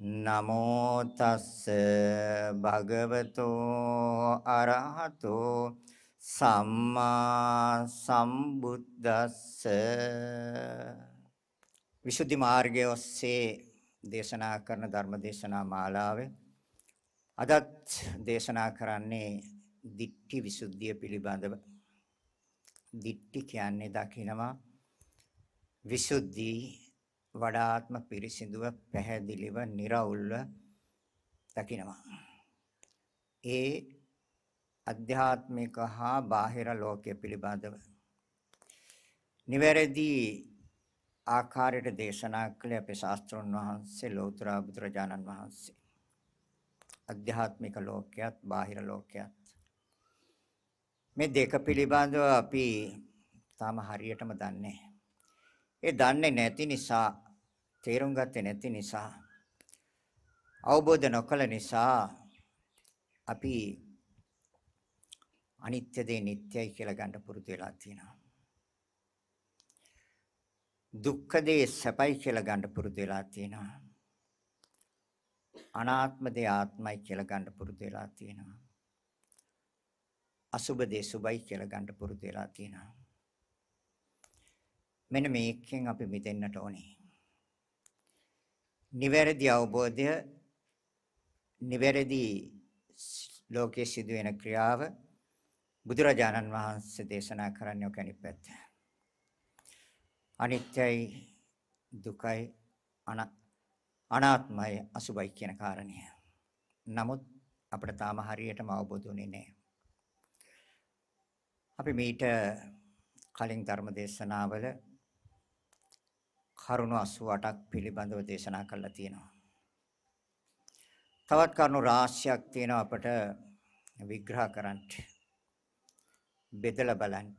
නමෝ තස්ස භගවතෝ අරහතෝ සම්මා සම්බුද්දස්ස. විසුද්ධි මාර්ගයේ ඔස්සේ දේශනා කරන ධර්ම දේශනා මාලාවේ. අදත් දේශනා කරන්නේ දිට්ඨි විසුද්ධිය පිළිබඳව. දිට්ඨි කියන්නේ දකිනවා විසුද්ධි වඩාත්ම පිරිසිදුව පැහැදිලිව निराවුල්ව දකිනවා. ඒ අධ්‍යාත්මික හා බාහිර ලෝකය පිළිබඳව. නිවැරදි ආකාරයට දේශනා කළ අපේ ශාස්ත්‍රඥ වහන්සේ ලෞතර බුදුරජාණන් වහන්සේ. අධ්‍යාත්මික ලෝකයක් බාහිර ලෝකයක් මේ දෙක පිළිබඳව අපි තාම හරියටම දන්නේ ඒ දන්නේ නැති නිසා තේරුම් ගත්තේ නැති නිසා අවබෝධ නොකළ නිසා අපි අනිත්‍ය දේ නිට්ටයයි කියලා ගන්න පුරුදු වෙලා තියෙනවා. දුක්ඛ දේ සැපයි කියලා ගන්න පුරුදු වෙලා තියෙනවා. අනාත්ම දේ ආත්මයි කියලා ගන්න පුරුදු වෙලා තියෙනවා. අසුබ දේ සුබයි කියලා ගන්න පුරුදු වෙලා තියෙනවා. මෙන්න මේකෙන් අපි මිදෙන්නට ඕනේ. නිවැරදි අවබෝධය නිවැරදි ලෝකයේ සිදුවෙන ක්‍රියාව බුදුරජාණන් වහන්සේ දේශනා කරන්නේ ඔක අනිත් පැත්ත. අනිත්‍යයි දුකයි අනාත්මයි අසුබයි කියන කාරණය. නමුත් අපිට තාම හරියටම අවබෝධ වෙන්නේ නැහැ. අපි මීට කලින් ධර්ම දේශනාවල කරුණු 88ක් පිළිබඳව දේශනා කරලා තියෙනවා. තවත් කරුණු රාශියක් තියෙනවා අපට විග්‍රහ කරන්න. බෙදලා බලන්න.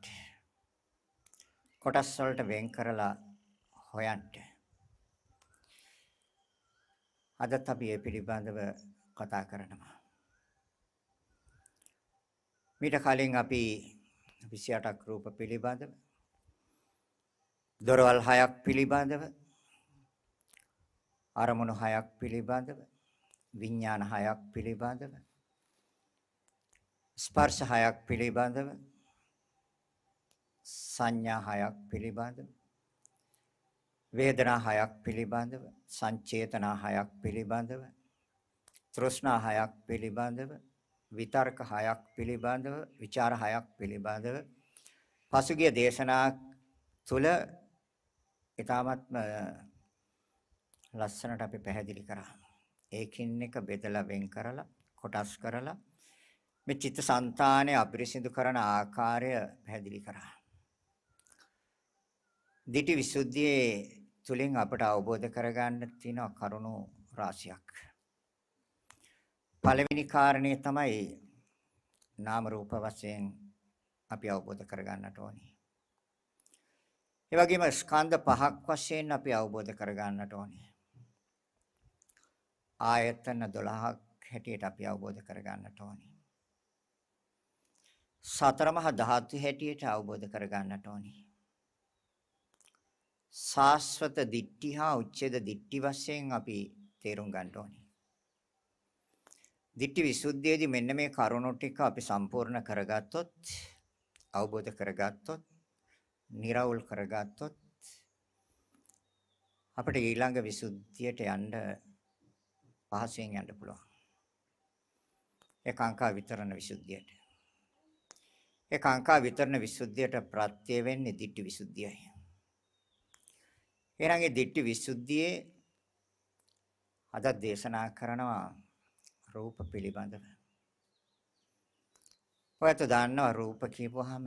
කොටස් වලට වෙන් කරලා හොයන්න. අදත් අපි මේ පිළිබඳව කතා කරනවා. මීට කලින් අපි 28ක් රූප පිළිබඳව දොරවල් හයක් පිළිබඳව අරමුණු හයක් පිළිබඳව විඥාන හයක් පිළිබඳව ස්පර්ශ හයක් පිළිබඳව සංඥා හයක් පිළිබඳව වේදනා හයක් පිළිබඳව සංචේතනා හයක් පිළිබඳව තෘෂ්ණා හයක් පිළිබඳව විතර්ක හයක් පිළිබඳව විචාර හයක් පිළිබඳව පසුගිය දේශනා තුල ඊටාත්ම ලස්සනට අපි පැහැදිලි කරා. ඒකින් එක බෙදලා වෙන් කරලා කොටස් කරලා මේ චිත්තසංතානය අපිරිසිදු කරන ආකාරය පැහැදිලි කරා. දිටි විසුද්ධියේ තුලින් අපට අවබෝධ කරගන්න තියෙන කරුණු රාශියක්. පළවෙනි කාරණේ තමයි නාම රූප වශයෙන් අපි අවබෝධ කරගන්නට ඕනේ. ඒ වගේම ස්කන්ධ පහක් වශයෙන් අපි අවබෝධ කරගන්නට ඕනේ. ආයතන 12ක් හැටියට අපි අවබෝධ කරගන්නට ඕනේ. සතර මහා ධාතු හැටියට අවබෝධ කරගන්නට ඕනේ. සාස්වත දිට්ඨි හා උච්ඡේද දිට්ඨි වශයෙන් අපි තේරුම් ගන්න ඕනේ. දිට්ඨි විසුද්ධියේදී මෙන්න මේ කරුණු ටික අපි සම්පූර්ණ කරගත්තොත් අවබෝධ කරගත්තොත් निराවුල් කරගත්තොත් අපිට ඊළඟ විසුද්ධියට යන්න පහසුවෙන් යන්න පුළුවන්. ඒ කාංකා විතරණ විසුද්ධියට. ඒ කාංකා විතරණ විසුද්ධියට ප්‍රත්‍ය වෙන්නේ ditthi විසුද්ධියයි. එහෙනම් ඒ ditthi විසුද්ධියේ අද දේශනා කරනවා රූප පිළිබඳව. ඔයත් දන්නවා රූප කියපුවාම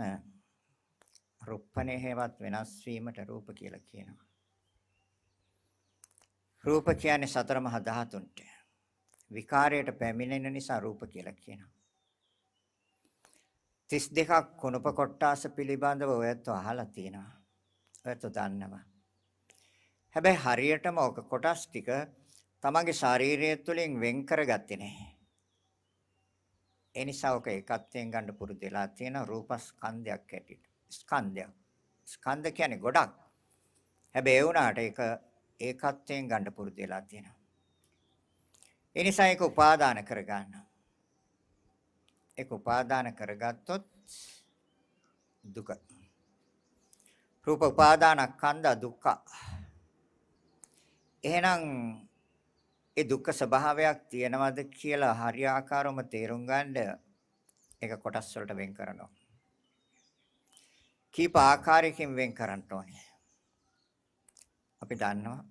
රුප්පණේ හේවත් වෙනස් වීමට රූප කියලා කියනවා. රූප කියන්නේ සතර මහා ධාතුන්ට. විකාරයට පැමිණෙන නිසා රූප කියලා කියනවා. 32ක් කුණප කොටාස පිළිබඳව ඔයත් අහලා තියෙනවා. ඔයත් දන්නවා. හැබැයි හරියටම ඔක කොටස් ටික තමන්ගේ ශාරීරිය තුළින් වෙන් කරගත්තේ නැහැ. ඒ නිසා ඔක එකත්වයෙන් ගන්න පුරුදු වෙලා තියෙන රූපස්කන්ධයක් ඇටියට. ස්කන්ධයක්. ස්කන්ධ කියන්නේ ගොඩක්. හැබැයි ඒ වුණාට ඒක ඒකත්වයෙන් ගන්න පුරුදු වෙලා තියෙනවා. ඒ නිසා ඒක උපාදාන කරගන්න. ඒක උපාදාන කරගත්තොත් දුක. රූප උපාදානස්කන්ධ දුක්ඛ. එහෙනම් ඒ දුක්ඛ ස්වභාවයක් තියෙනවද කියලා හරියාකාරවම තේරුම් ගන්න ඒක කොටස් වලට වෙන් කරනවා. කීප ආකාරයකින් වෙන් කරන්න ඕනේ. අපි දන්නවා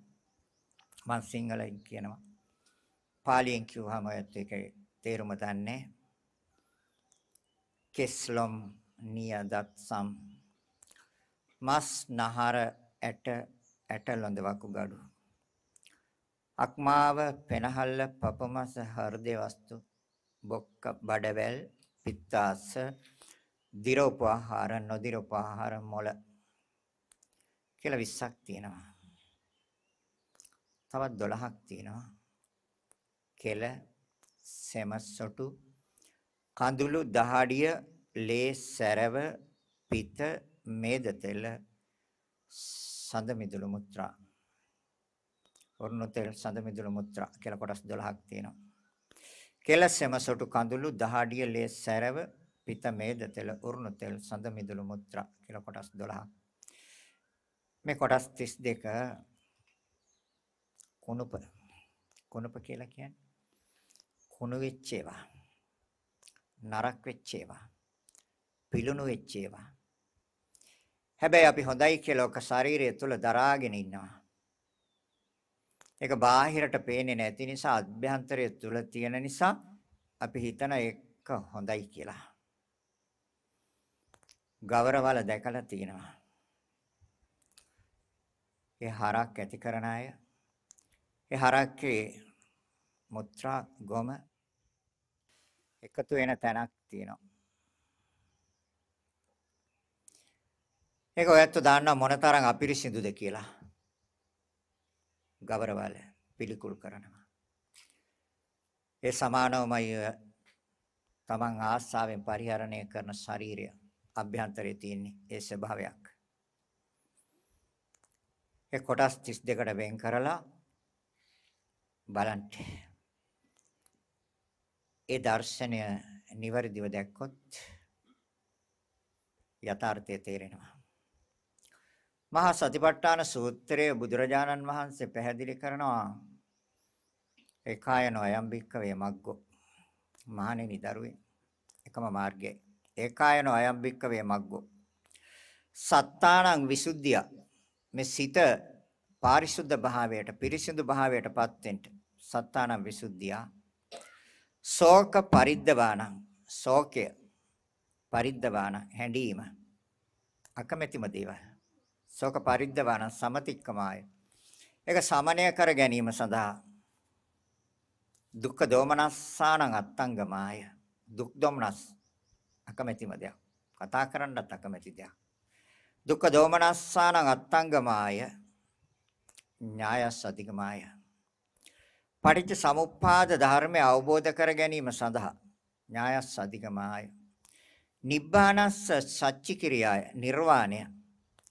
මම සිංහලෙන් කියනවා. පාලියෙන් කිව්වම ඔයත් ඒකේ තේරුම දන්නේ. කෙස්ලොම් නියදත් සම් මස් නහර ඇට ඇට ලොඳ වකුගඩු අක්මාව පෙනහල්ල පපමස හෘදේ වස්තු බොක්ක බඩවැල් පිත්තාස දිරෝපහාර නොදිරෝපහාර මොළ කියලා 20ක් තියෙනවා. තවත් 12ක් තියෙනවා. කෙල සෙමසොටු කඳුළු දහඩිය ලේ සැරව පිත මේද තෙල සඳ මිදුළු මුත්‍රා වර්ණ තෙල් සඳ මිදුළු මුත්‍රා කියලා කොටස් 12ක් තියෙනවා. කෙලසෙම සොටු කඳුළු දහඩිය ලේ සැරව පිත මේද තෙල උරුණු තෙල් සඳ මිදුළු මුත්‍රා කියලා කොටස් 12ක්. මේ කොටස් 32 කුණුප කුණුප කියලා කියන්නේ කුණු වෙච්ච ඒවා. නරක් වෙච්ච ඒවා. පිලුණු වෙච්ච ඒවා. හැබැයි අපි හොඳයි කියලා ඔක ශරීරය තුල දරාගෙන ඉන්නවා. ඒක බාහිරට පේන්නේ නැති නිසා අභ්‍යන්තරය තුල තියෙන නිසා අපි හිතන එක හොඳයි කියලා. ගවරවල දැකලා තියෙනවා. ඒ හරක් ඇති කරන අය ඒ හරක්ගේ මුත්‍රා ගොම එකතු වෙන තැනක් තියෙනවා. ඒක ඔයත් දන්නා මොනතරම් අපිරිසිදුද කියලා. ගවරවල පිළිකුල් කරනවා. ඒ සමානවමයි තමන් ආස්සාවෙන් පරිහරණය කරන ශරීරය අභ්‍යන්තරයේ තියෙන ඒ ස්වභාවයක්. ඒ කොටස් 32කට වෙන් කරලා බලන්න. ඒ දර්ශනය නිවැරදිව දැක්කොත් යථාර්ථය තේරෙනවා. මහා සතිපට්ඨාන සූත්‍රයේ බුදුරජාණන් වහන්සේ පැහැදිලි කරනවා ඒකායන අයම්බික්කවේ මග්ගෝ මහණෙනි දරුවේ එකම මාර්ගයයි ඒකායන අයම්බික්කවේ මග්ගෝ සත්තානං විසුද්ධිය මේ සිත පාරිශුද්ධ භාවයට පිරිසිදු භාවයටපත් වෙන්න සත්තානං විසුද්ධිය ශෝක පරිද්දවානං ශෝකය පරිද්දවාන හැඬීම අකමැතිම දේවල් ශෝක පරිද්දවන සමතික්කමාය. ඒක සමනය කර ගැනීම සඳහා දුක්ඛ දෝමනස්සානං අත්තංගමාය. දුක් දොමනස් අකමැතිම දෙයක්. කතා කරන්නත් අකමැති දෙයක්. දුක්ඛ දෝමනස්සානං අත්තංගමාය. ඥායස් අධිකමාය. පටිච්ච සමුප්පාද ධර්මය අවබෝධ කර ගැනීම සඳහා ඥායස් අධිකමාය. නිබ්බානස්ස සච්චි කිරියාය නිර්වාණය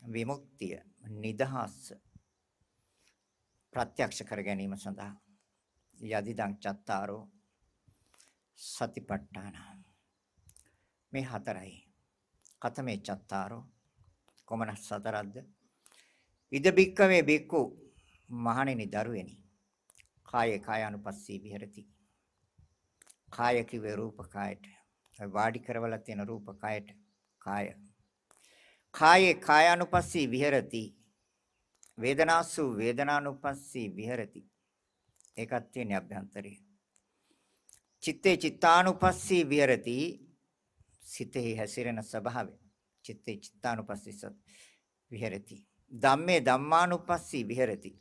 විමුක්තිය නිදහස ප්‍රත්‍යක්ෂ කර ගැනීම සඳහා යදිදං චත්තාරෝ සතිපට්ඨාන මේ හතරයි කතමේ චත්තාරෝ කොමන සතරද්ද ඉද බික්කවේ බික්කු මහණෙනි දරුවෙනි කායේ කායානුපස්සී විහෙරති කාය කිව්වේ රූප කායට. වාඩි කරවලා තියෙන රූප කායට. කාය. කායේ කායानुපස්සී විහෙරති. වේදනාසු වේදනානුපස්සී විහෙරති. ඒකත් තියෙන අභ්‍යන්තරේ. චිත්තේ චිත්තානුපස්සී විහෙරති. සිතෙහි හැසිරෙන ස්වභාවය. චිත්තේ චිත්තානුපස්සී විහෙරති. ධම්මේ ධම්මානුපස්සී විහෙරති.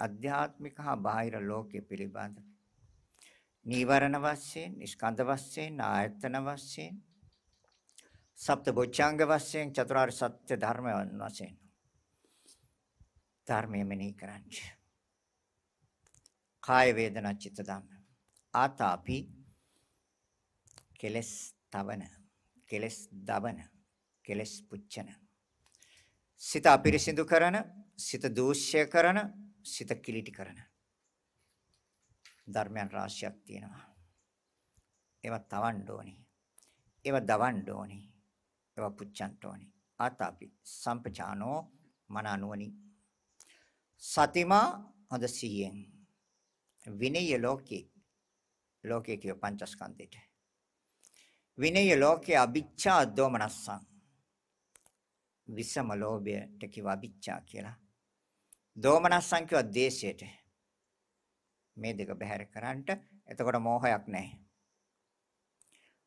අධ්‍යාත්මික හා බාහිර ලෝකයේ පිළිබඳ නීවරණ වශයෙන්, ස්කන්ධ වශයෙන්, ආයතන වශයෙන්, සප්ත බොච්චංග වශයෙන් චතුරාර්ය සත්‍ය ධර්ම වශයෙන් ධර්මයේ මෙනෙහි කරන්නේ. කාය වේදනා චිත්ත ධම්ම. ආතාපි කෙලස් තවන, කෙලස් දවන, කෙලස් පුච්චන. සිත අපිරිසිදු කරන, සිත දූෂ්‍ය කරන, සිත කිලිටි කරන ධර්මයන් රාශියක් තියෙනවා. ඒවා තවන්න ඕනි. ඒවා දවන්න ඕනි. ඒවා පුච්චන්න ඕනි. ආතාපි සම්පචානෝ මන අනුවනි. සතිමා හොඳ සිහියෙන් විනය ලෝකේ ලෝකේ කිය පංචස්කන්ධෙට විනය ලෝකේ අභිච්ඡා දෝමනස්සං. විසම ලෝභයට කිව්ව අභිච්ඡා කියලා. දෝමනස්සං කිව්ව දේශයට. මේ දෙක බැහැර කරන්නට එතකොට මෝහයක් නැහැ.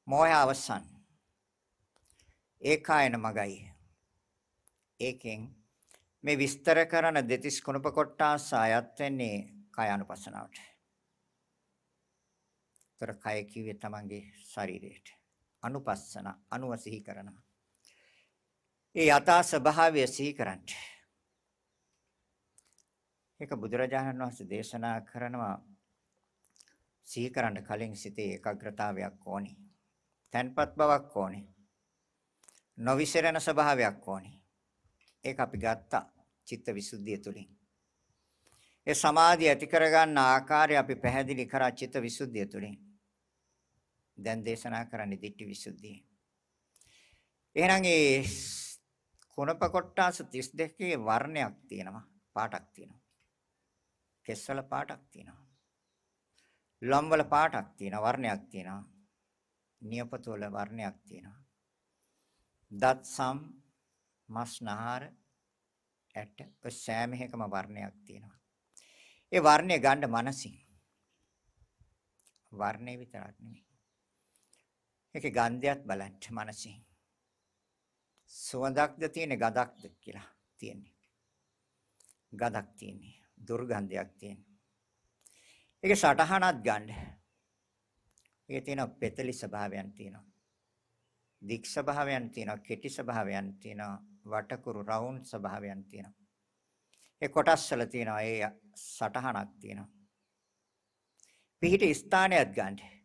මෝහය අවසන්. ඒකායන මගයි. ඒකෙන් මේ විස්තර කරන දෙතිස් කුණප කොටාස අයත් වෙන්නේ කාය අනුපස්සනාවට. ତର ଖାଇକି ବି ତମଙ୍ଗେ ଶରୀରରେ අනුපස්සන අනුව සිහි කරනවා. ඒ යථා ස්වභාවය සිහි කරන්නේ ඒක බුදුරජාණන් වහන්සේ දේශනා කරනවා සිහි කරන්න කලින් සිතේ ඒකාග්‍රතාවයක් ඕනි. තන්පත් බවක් ඕනි. නොවිසරණ ස්වභාවයක් ඕනි. ඒක අපි ගත්තා චිත්ත විසුද්ධිය තුලින්. ඒ සමාධිය ඇති කරගන්න ආකාරය අපි පැහැදිලි කරා චිත්ත විසුද්ධිය තුලින්. දැන් දේශනා කරන්නේ ditthi විසුද්ධිය. එහෙනම් ඒ කුණප කොට්ටාස 32 වර්ණයක් තියෙනවා පාටක් තියෙනවා. කෙස්වල පාටක් තියෙනවා. ලම්වල පාටක් තියෙනවා වර්ණයක් තියෙනවා. නියපොතු වල වර්ණයක් තියෙනවා. දත් සම් මස්නහර ඇට සෑම එකම වර්ණයක් තියෙනවා. ඒ වර්ණය ගන්න මනසින්. වර්ණේ විතරක් නෙමෙයි. ඒකේ ගන්ධයත් බලන්න මනසින්. සුවඳක්ද තියෙන්නේ ගඳක්ද කියලා තියෙන්නේ. ගඳක් තියෙන්නේ. දුර්ගන්ධයක් තියෙනවා. ඒක සටහනක් ගන්න. ඒකේ තියෙන පෙතලි ස්වභාවයන් තියෙනවා. දික් ස්වභාවයන් තියෙනවා, කෙටි ස්වභාවයන් තියෙනවා, වටකුරු රවුන්ඩ් ස්වභාවයන් තියෙනවා. ඒ කොටස් වල තියෙනවා ඒ සටහනක් තියෙනවා. පිහිට ස්ථානයක් ගන්න.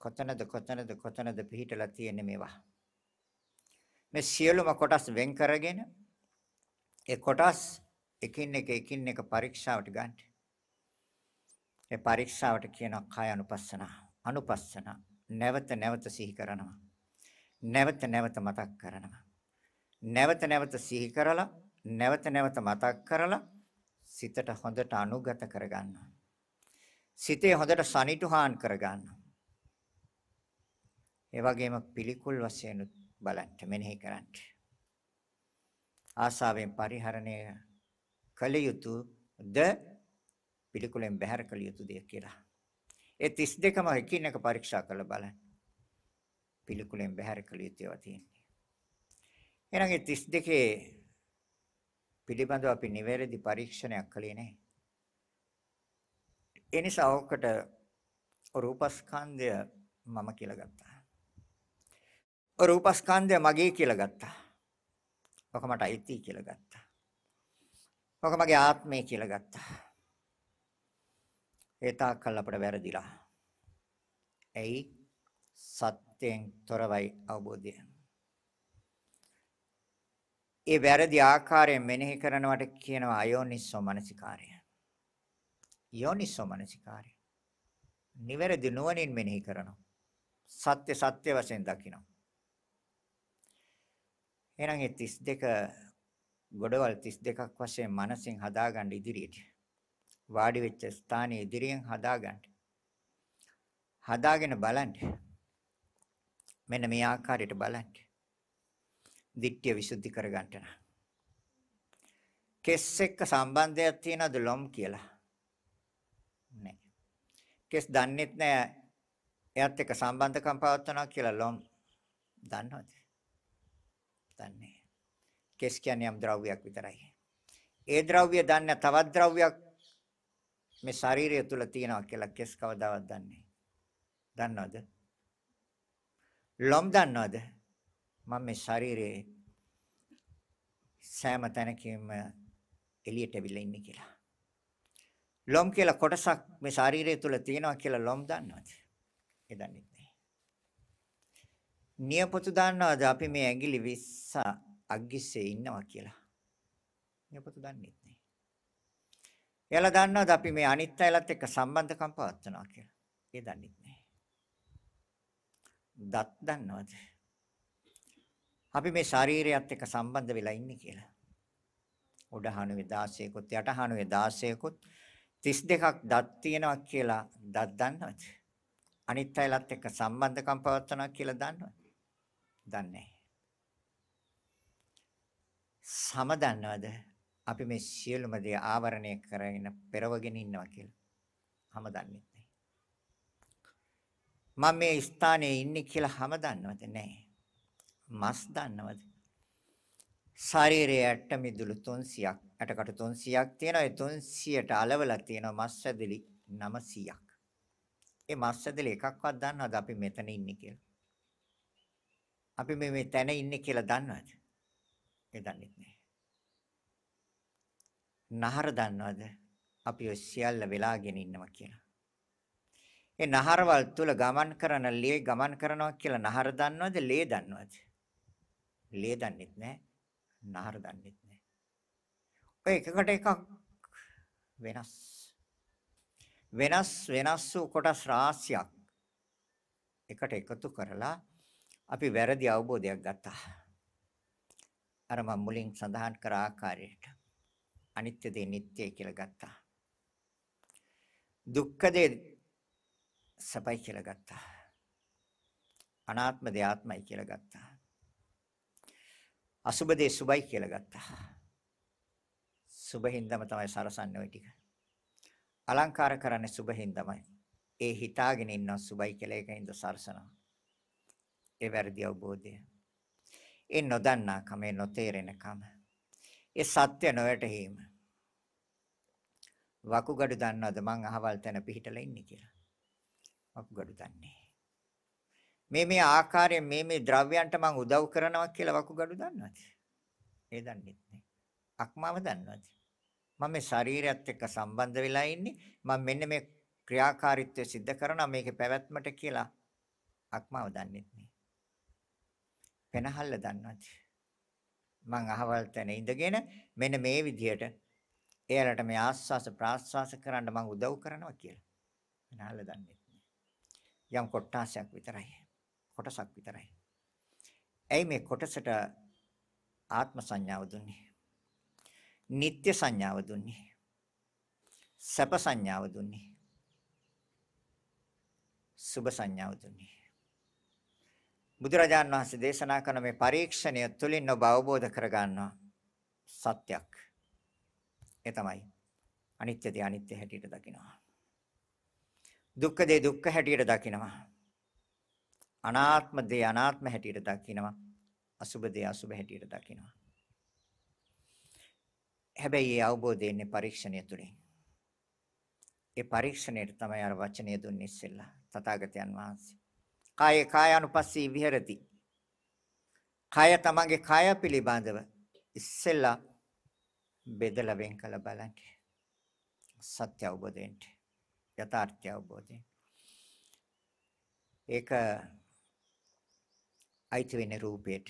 කොතනද කොතනද කොතනද පිහිටලා තියෙන්නේ මේවා. මේ සියලුම කොටස් වෙන් කරගෙන ඒ කොටස් එකින් එක එකින් එක පරීක්ෂාවට ගන්න. ඒ පරීක්ෂාවට කියනවා කාය අනුපස්සන. අනුපස්සන නැවත නැවත සිහි කරනවා. නැවත නැවත මතක් කරනවා. නැවත නැවත සිහි කරලා නැවත නැවත මතක් කරලා සිතට හොඳට අනුගත කරගන්නවා. සිතේ හොඳට සනිටුහාන් කරගන්නවා. ඒ වගේම පිළිකුල් වශයෙන් බලන්න මෙනෙහි කරන්න. ආසාවෙන් පරිහරණය කළ යුතුද පිළිකුලෙන් බැහැර කළ යුතුද කියලා. ඒ 32ම එකින් එක පරීක්ෂා කරලා බලන්න. පිළිකුලෙන් බැහැර කළ යුතුව තියෙන්නේ. එහෙනම් ඒ 32 පිළිබඳව අපි නිවැරදි පරීක්ෂණයක් කළේ නැහැ. ඒ නිසා ඔකට රූපස්කන්ධය මම කියලා ගත්තා. රූපස්කන්ධය මගේ කියලා ගත්තා. ඔක මට අයිති කියලා ගත්තා. ඔක මගේ ආත්මය කියලා ගත්තා. ඒ තාක්කල් අපට වැරදිලා. ඇයි සත්‍යයෙන් තොරවයි අවබෝධය. ඒ වැරදි ආකාරයෙන් මෙනෙහි කරනවට කියනවා අයෝනිස්සෝ මනසිකාරය. යෝනිස්සෝ මනසිකාරය. නිවැරදි නුවණින් මෙනෙහි කරනවා. සත්‍ය සත්‍ය වශයෙන් දකිනවා. එහෙනම් ඒ 32 ගොඩවල් 32ක් වශයෙන් මනසින් හදාගන්න ඉදිරියට වාඩි වෙච්ච ස්ථානයේ ඉදිරියෙන් හදාගන්න. හදාගෙන බලන්න. මෙන්න මේ ආකාරයට බලන්න. දිට්ඨිය විසුද්ධි කරගන්න නම්. කෙස් එක්ක සම්බන්ධයක් තියනද ලොම් කියලා? නැහැ. කෙස් දන්නෙත් නැහැ එයත් එක්ක සම්බන්ධකම් පවත්වනවා කියලා ලොම් දන්නවද? දන්නේ. කෙස් කියන්නේ යම් ද්‍රව්‍යයක් විතරයි. ඒ ද්‍රව්‍ය දන්නේ තවත් ද්‍රව්‍යයක් මේ ශරීරය තුල තියෙනවා කියලා කෙස් කවදාවත් දන්නේ දන්නවද? ලොම් දන්නවද? මම මේ ශරීරයේ සෑම තැනකින්ම එළියට අවිලා ඉන්නේ කියලා. ලොම් කියලා කොටසක් මේ ශරීරය තුල තියෙනවා කියලා ලොම් දන්නවද? ඒ දන්නේ නැහැ. නියපොතු දන්නවද අපි මේ ඇඟිලි 20 අග්ගිස්සේ ඉන්නවා කියලා? නියපොතු දන්නේ නැහැ. එයාලා දන්නවද අපි මේ අනිත් අයලත් එක්ක සම්බන්ධකම් පවත්වනවා කියලා? ඒ දන්නේ නැහැ. දත් දන්නවද? අපි මේ ශරීරයත් එක්ක සම්බන්ධ වෙලා ඉන්නේ කියලා. උඩ හනුවේ 16කුත් යට හනුවේ 16කුත් 32ක් දත් තියෙනවා කියලා දත් දන්නවද? අනිත් අයලත් එක්ක සම්බන්ධකම් පවත්වනවා කියලා දන්නවද? දන්නේ සම දන්නවද? අපි මේ සියලුම දේ ආවරණය කරගෙන පෙරවගෙන ඉන්නවා කියලා. හැම දන්නේ නැහැ. මම මේ ස්ථානයේ ඉන්නේ කියලා හැම දන්නවද? නැහැ. මස් දන්නවද? ශරීරයට මිදුළු 300ක් ඇටකට 300ක් තියෙනවා. ඒ 300ට අලවලා තියෙනවා මස් ඇදලි 900ක්. ඒ මස් ඇදලි එකක්වත් දන්නවද අපි මෙතන ඉන්නේ කියලා? අපි මේ මේ තැන ඉන්නේ කියලා දන්නවද? ඒ දන්නේ නැහැ. නහර දන්නවද? අපි ඔය සියල්ල වෙලාගෙන ඉන්නවා කියලා. ඒ නහරවල් තුල ගමන් කරන ලේ ගමන් කරනවා කියලා නහර දන්නවද? ලේ දන්නවද? ලේ දන්නෙත් නැහැ. නහර දන්නෙත් නැහැ. ඔය එකකට එකක් වෙනස්. වෙනස් වෙනස් වූ කොටස් රාශියක් එකට එකතු කරලා අපි වැරදි අවබෝධයක් ගත්තා. අර මම මුලින් සඳහන් කර ආකාරයට අනිත්‍ය දේ නිට්ටයයි කියලා ගත්තා. දුක්ඛ දේ සපයි කියලා ගත්තා. අනාත්ම දේ ආත්මයි කියලා ගත්තා. අසුබ දේ සුබයි කියලා ගත්තා. සුබහින්දම තමයි සරසන්නේ ওই ටික. අලංකාර කරන්නේ සුබහින්දමයි. ඒ හිතාගෙන ඉන්න සුබයි කියලා ඒකින්ද සරසනවා. ඒ වැරදි අවබෝධය. ඒ නොදන්නා කම ඒ නොතේරෙන කම. ඒ සත්‍ය නොවැටහීම. වකුගඩු දන්නවද මං අහවල් තැන පිහිටලා ඉන්නේ කියලා? වකුගඩු දන්නේ. මේ මේ ආකාරයෙන් මේ මේ ද්‍රව්‍යයන්ට මං උදව් කරනවා කියලා වකුගඩු දන්නවද? ඒ දන්නේ නැහැ. අක්මාව දන්නවද? මම මේ ශරීරයත් එක්ක සම්බන්ධ වෙලා ඉන්නේ. මම මෙන්න මේ ක්‍රියාකාරීත්වය සිද්ධ කරනවා මේකේ පැවැත්මට කියලා අක්මාව දන්නේ නැහැ. පෙනහල්ල දන්නවද? මං අහවල් තැන ඉඳගෙන මෙන්න මේ විදිහට එයාලට මේ ආස්වාස ප්‍රාස්වාස කරන්න මං උදව් කරනවා කියලා. පෙනහල්ල දන්නේ නැහැ. යම් කොටාසයක් විතරයි. කොටසක් විතරයි. ඇයි මේ කොටසට ආත්ම සංඥාව දුන්නේ? නিত্য සංඥාව දුන්නේ. සැප සංඥාව දුන්නේ. සුභ සංඥාව දුන්නේ. බුදුරජාන් වහන්සේ දේශනා කරන මේ පරීක්ෂණය තුළින් ඔබ අවබෝධ කරගන්නවා සත්‍යක්. ඒ තමයි අනිත්‍ය දේ අනිත්‍ය හැටියට දකිනවා. දුක්ඛ දේ දුක්ඛ හැටියට දකිනවා. අනාත්ම දේ අනාත්ම හැටියට දකිනවා. අසුබ දේ අසුබ හැටියට දකිනවා. හැබැයි ඒ අවබෝධය එන්නේ පරීක්ෂණය තුළින්. ඒ පරීක්ෂණයට තමයි අර වචනය දුන්නේ ඉස්සෙල්ලා තථාගතයන් වහන්සේ. කායේ කායानुපස්සී විහෙරති. කාය තමන්ගේ කාය පිළිබඳව ඉස්සෙල්ලා බෙදලා වෙන් කළ බලන්න. සත්‍ය අවබෝධයෙන් යථාර්ථය අවබෝධයෙන් ඒක අයිති වෙන්නේ රූපයට.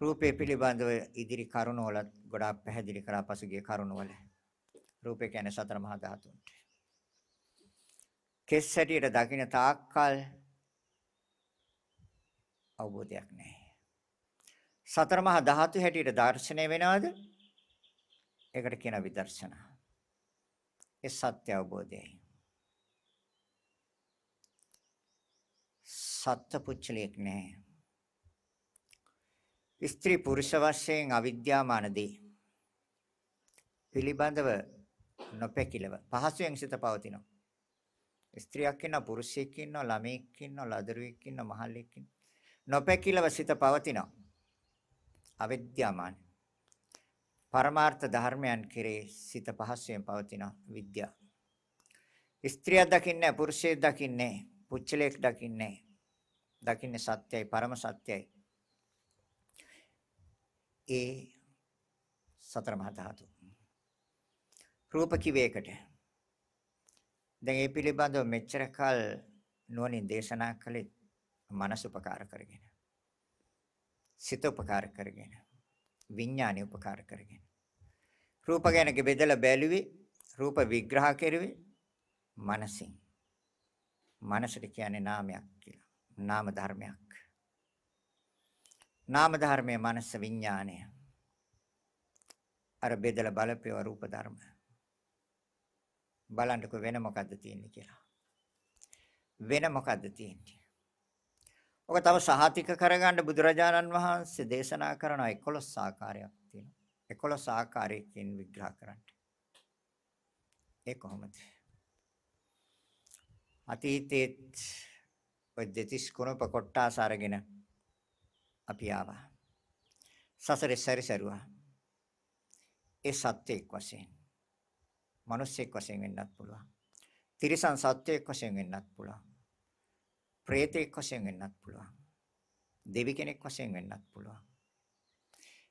රූපේ පිළිබඳව ඉදිරි කරුණවල ගොඩාක් පැහැදිලි කරා පසුගිය කරුණවල. රූපේ කියන්නේ සතර මහා ධාතුන්ට. කෙස් හැටියට දකින්න තාක්කල් අවබෝධයක් නැහැ. සතර මහා ධාතු හැටියට දර්ශනය වෙනවද? ඒකට කියන විදර්ශනා. ඒ සත්‍ය අවබෝධයයි. සත්පුච්චලයක් නැහැ. ස්ත්‍රී පුරුෂ වශයෙන් අවිද්‍යාමානදී පිළිබඳව නොපැකිලව පහසුවෙන් සිත පවතිනවා. ස්ත්‍රියක් ඉන්නවා පුරුෂයෙක් ඉන්නවා ළමයෙක් ඉන්නවා ලදරුවෙක් ඉන්නවා මහල්ලෙක් ඉන්නවා නොපැකිලව සිත පවතිනවා. අවිද්‍යාමාන පරමාර්ථ ධර්මයන් කෙරේ සිත පහසුවෙන් පවතින විද්‍යාව. ස්ත්‍රියක් දකින්නේ පුරුෂයෙක් දකින්නේ පුච්චලයක් දකින්නේ දකින්නේ සත්‍යයි පරම සත්‍යයි. ඒ සතර මහා ධාතු. රූප කිවේකට. දැන් ඒ පිළිබඳව මෙච්චර කල් නුවණින් දේශනා කළේ මනස උපකාර කරගෙන. සිත උපකාර කරගෙන. විඥානය උපකාර කරගෙන. රූප ගැන බෙදලා බැලුවේ රූප විග්‍රහ කෙරුවේ මනසින්. මනසට කියන්නේ නාමයක් කියලා. නාම ධර්මයක්. නාම ධර්මයේ මනස විඥානය. අර බෙදලා බලපේව රූප ධර්ම. බලන්නකො වෙන මොකද්ද තියෙන්නේ කියලා. වෙන මොකද්ද තියෙන්නේ? ඔක තව සහතික කරගන්න බුදුරජාණන් වහන්සේ දේශනා කරන 11 ආකාරයක් තියෙනවා. 11 ආකාරයකින් විග්‍රහ කරන්න. ඒ කොහොමද? අතීතයේත් ඔය දෙතිස් කුණප කොට්ටාස අරගෙන අපි ආවා. සසරේ සැරිසරුවා. ඒ සත්‍යයක් වශයෙන්. මිනිස්සෙක් වශයෙන් වෙන්නත් පුළුවන්. තිරිසන් සත්‍යයක් වශයෙන් වෙන්නත් පුළුවන්. ප්‍රේතෙක් වශයෙන් වෙන්නත් පුළුවන්. දෙවි කෙනෙක් වශයෙන් වෙන්නත් පුළුවන්.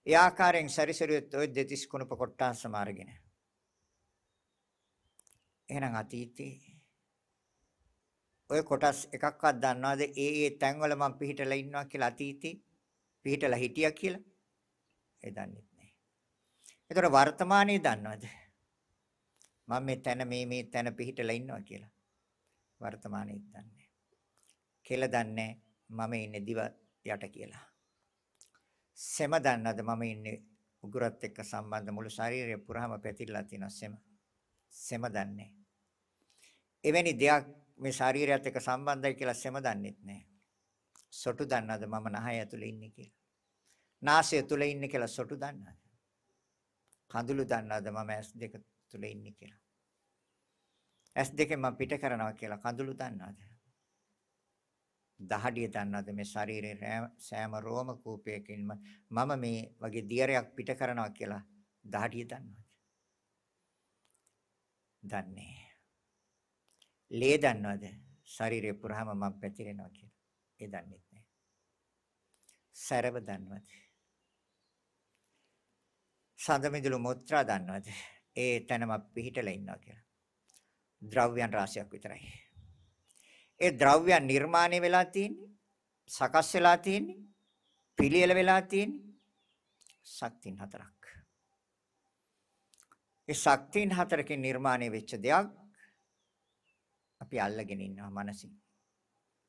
ඒ ආකාරයෙන් සැරිසරුවෙත් ඔය දෙතිස් කුණප කොට්ටාස මාර්ගෙන. එහෙනම් අතීතේ ඔය කොටස් එකක්වත් දන්නවද ඒ ඒ තැන්වල මම පිහිටලා ඉන්නවා කියලා අතීතේ පිහිටලා හිටියා කියලා? ඒ දන්නේ නැහැ. ඒතර වර්තමානයේ දන්නවද? මම මේ තැන මේ මේ තැන පිහිටලා ඉන්නවා කියලා. වර්තමානයේ දන්නේ. කෙල දන්නේ මම ඉන්නේ දිව යට කියලා. සෙම දන්නද මම ඉන්නේ උගුරත් එක්ක සම්බන්ධ මුළු ශරීරය පුරාම පැතිරලා තියෙන සෙම. සෙම දන්නේ. එවැනි දෙයක් මේ ශරීරයත් එක්ක සම්බන්ධයි කියලා සෙම දන්නෙත් නැහැ. සොටු දන්නද මම නහය ඇතුලේ ඉන්නේ කියලා. නාසය තුල ඉන්නේ කියලා සොටු දන්නද? කඳුළු දන්නද මම ඇස් දෙක තුල ඉන්නේ කියලා. ඇස් දෙකෙන් මම පිට කරනවා කියලා කඳුළු දන්නවද? දහඩිය දන්නවද මේ ශරීරයේ සෑම රෝම කූපයකින්ම මම මේ වගේ දියරයක් පිට කරනවා කියලා දහඩිය දන්නවද? දන්නේ. ලේ දන්නවද? ශරීරය පුරාම මම පැතිරෙනවා කියලා. ඒ දන්නේ නැහැ. සරව දන්නවද? සඳමිදුළු මුත්‍රා දන්නවද? ඒ තැනම පිහිටලා ඉන්නවා කියලා. ද්‍රව්‍යයන් රාශියක් විතරයි. ඒ ද්‍රව්‍යයන් නිර්මාණය වෙලා තියෙන්නේ සකස් වෙලා තියෙන්නේ පිළියෙල වෙලා තියෙන්නේ ශක්තින් හතරක්. ඒ ශක්තින් හතරකින් නිර්මාණය වෙච්ච දෙයක් අපි අල්ලගෙන ඉන්නවා මනසින්.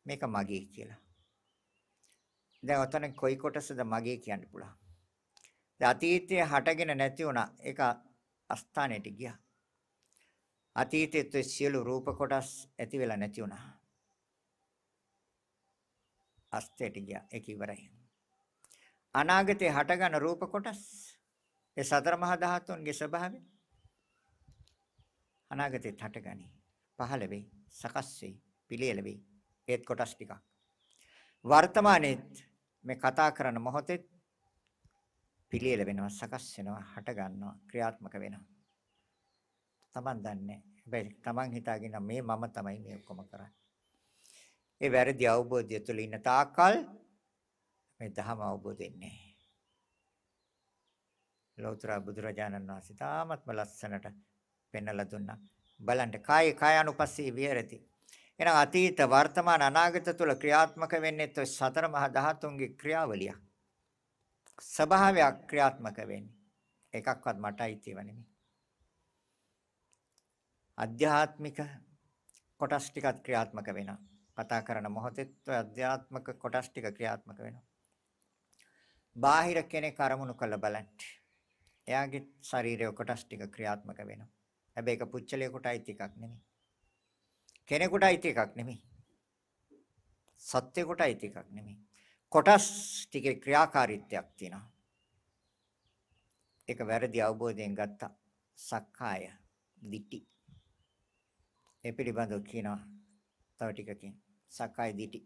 මේක මගේ කියලා. දැන් ඔතන කොයි කොටසද මගේ කියන්න පුළුවන්. දැන් අතීතයේ හටගෙන නැති වුණා. ඒක අස්ථානෙට ගියා. අතීතයේ සියලු රූප කොටස් ඇති වෙලා නැති වුණා. අස්තයට ගියා. ඒක ඉවරයි. අනාගතේ හටගන රූප කොටස් ඒ සතර මහා ධාතුන්ගේ ස්වභාවය අනාගතේ හටගනි. පහළ වෙයි, සකස් වෙයි, පිළියෙල වෙයි. ඒත් කොටස් ටිකක්. වර්තමානයේත් මේ කතා කරන මොහොතේ පිළියෙල වෙනවා, සකස් වෙනවා, හට ගන්නවා, ක්‍රියාත්මක වෙනවා. Taman දන්නේ. හැබැයි Taman හිතාගෙන මේ මම තමයි මේ ඔක්කොම කරන්නේ. ඒ වැරදි අවබෝධය තුළ ඉන්න තාක්කල් මේ ධහම අවබෝධ වෙන්නේ ලෞතර බුදුරජාණන් වහන්සේ තාමත්ම ලස්සනට පෙන්වලා දුන්නා. බලන්න කාය කායानुපස්සී විහෙරති. එහෙනම් අතීත වර්තමාන අනාගත තුල ක්‍රියාත්මක වෙන්නේ તો සතර මහා ධාතුන්ගේ ක්‍රියාවලිය. ස්වභාවයක් ක්‍රියාත්මක වෙන්නේ. එකක්වත් මට අයිතිව නෙමෙයි. ආධ්‍යාත්මික කොටස් ටිකක් ක්‍රියාත්මක වෙනවා. කතා කරන මොහොතෙත් ඔය අධ්‍යාත්මක කොටස් ටික ක්‍රියාත්මක වෙනවා. බාහිර කෙනෙක් අරමුණු කළ බලන්න. එයාගේ ශරීරයේ කොටස් ටික ක්‍රියාත්මක වෙනවා. හැබැයි ඒක පුච්චලයකට අයිති එකක් නෙමෙයි. කෙනෙකුට අයිති එකක් නෙමෙයි. සත්‍ය කොටයි ටිකක් නෙමෙයි. කොටස් ටිකේ ක්‍රියාකාරීත්වයක් තියෙනවා. ඒක වැරදි අවබෝධයෙන් ගත්ත සක්කාය දිටි. ඒ පිළිබඳව කියනවා තව ටිකකින්. සක්කාය දිටි.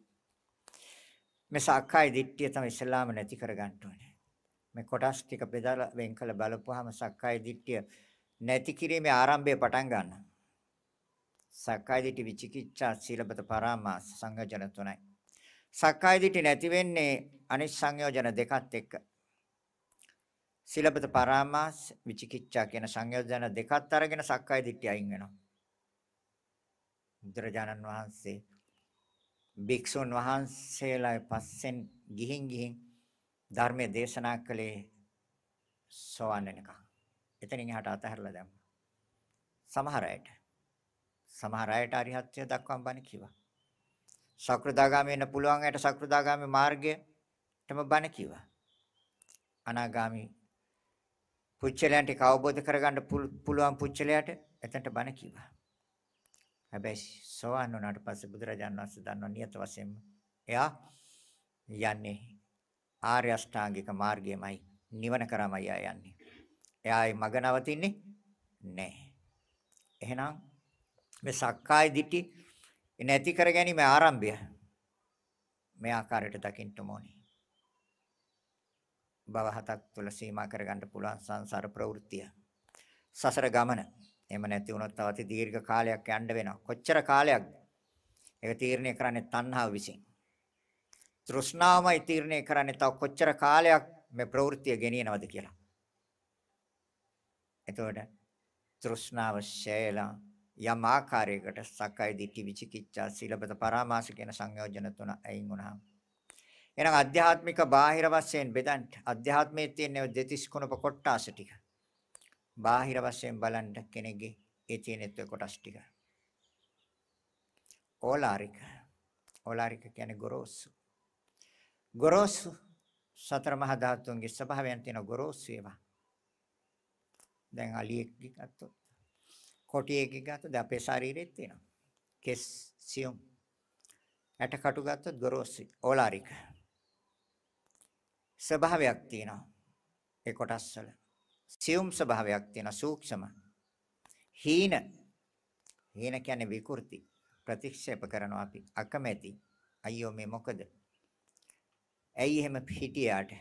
මේ සක්කාය දිට්ඨිය තමයි ඉස්ලාම නැති කරගන්න ඕනේ. මේ කොටස් ටික බෙදලා වෙන් කළ බලපුවාම සක්කාය දිට්ඨිය නැති කිරීමේ ආරම්භය පටන් ගන්නවා. සක්කාය දිට්ඨි විචිකිච්ඡා සීලබත පරාමාස සංයෝජන තුනයි. සක්කාය දිට්ඨි නැති වෙන්නේ අනිත් සංයෝජන දෙකත් එක්ක. සීලබත පරාමාස විචිකිච්ඡා කියන සංයෝජන දෙකත් අරගෙන සක්කාය දිට්ඨිය අයින් වෙනවා. බුදුරජාණන් වහන්සේ භික්ෂුන් වහන්සේලා පස්සෙන් ගිහින් ගිහින් ධර්මයේ දේශනා කළේ සෝවන් වෙනකම්. එතනින් එහාට අතහැරලා දැම්මා. සමහර අයට සමහර අයට අරිහත්ත්වයට දක්වාම බණ කිව්වා. සක්‍රදාගාමී වෙන්න පුළුවන් අයට සක්‍රදාගාමී මාර්ගයටම බණ කිව්වා. අනාගාමී පුච්චලයන්ට අවබෝධ කරගන්න පුළුවන් පුච්චලයට එතනට බණ කිව්වා. හැබැයි සෝවන් වුණාට පස්සේ බුදුරජාණන් වහන්සේ දන්නවා නියත වශයෙන්ම එයා යන්නේ ආර්ය අෂ්ටාංගික මාර්ගයමයි නිවන කරමයි යන්නේ. එයායි මග නවතින්නේ නැහැ. එහෙනම් මේ සක්කාය දිටි නැති කර ගැනීම ආරම්භය මේ ආකාරයට දකින්න ඕනේ. භව හතක් තුළ සීමා කරගන්න පුළුවන් සංසාර ප්‍රවෘත්තිය. සසර ගමන. එහෙම නැති වුණොත් තවත් දීර්ඝ කාලයක් යන්න වෙනවා. කොච්චර කාලයක්ද? ඒක තීරණය කරන්නේ තණ්හාව විසින්. තෘෂ්ණාවමයි තීරණය කරන්නේ තව කොච්චර කාලයක් මේ ප්‍රවෘත්තිය ගෙනියනවද කියලා. එතකොට තෘෂ්ණාව ශේලා යම් ආකාරයකට සක්කාය දිට්ඨි විචිකිච්ඡා සීලබත පරාමාස කියන සංයෝජන තුන අයින් වුණාම එහෙනම් අධ්‍යාත්මික බාහිර වශයෙන් බෙදන්න අධ්‍යාත්මයේ තියෙන දෙතිස් කුණප කොටාස ටික බාහිර වශයෙන් බලන්න කෙනෙක්ගේ ඒ තියෙන කොටස් ටික ඕලාරික ඕලාරික කියන්නේ ගොරෝසු ගොරෝසු සතර මහා ධාතුන්ගේ ස්වභාවයන් තියෙන ගොරෝසු ඒවා දැන් අලියෙක් ගත්තොත් කොටියෙක් ගත්තොත් අපේ ශරීරෙත් තියෙනවා. කෙස් සියුම්. ඇට කටු ගත්තොත් ගොරෝසුයි. ඕලාරික. ස්වභාවයක් තියෙනවා. ඒ කොටස් වල. සියුම් ස්වභාවයක් තියෙනවා සූක්ෂම. හීන. හීන කියන්නේ විකෘති. ප්‍රතික්ෂේප කරනවා අපි අකමැති. අයියෝ මේ මොකද? ඇයි එහෙම හිටියාට?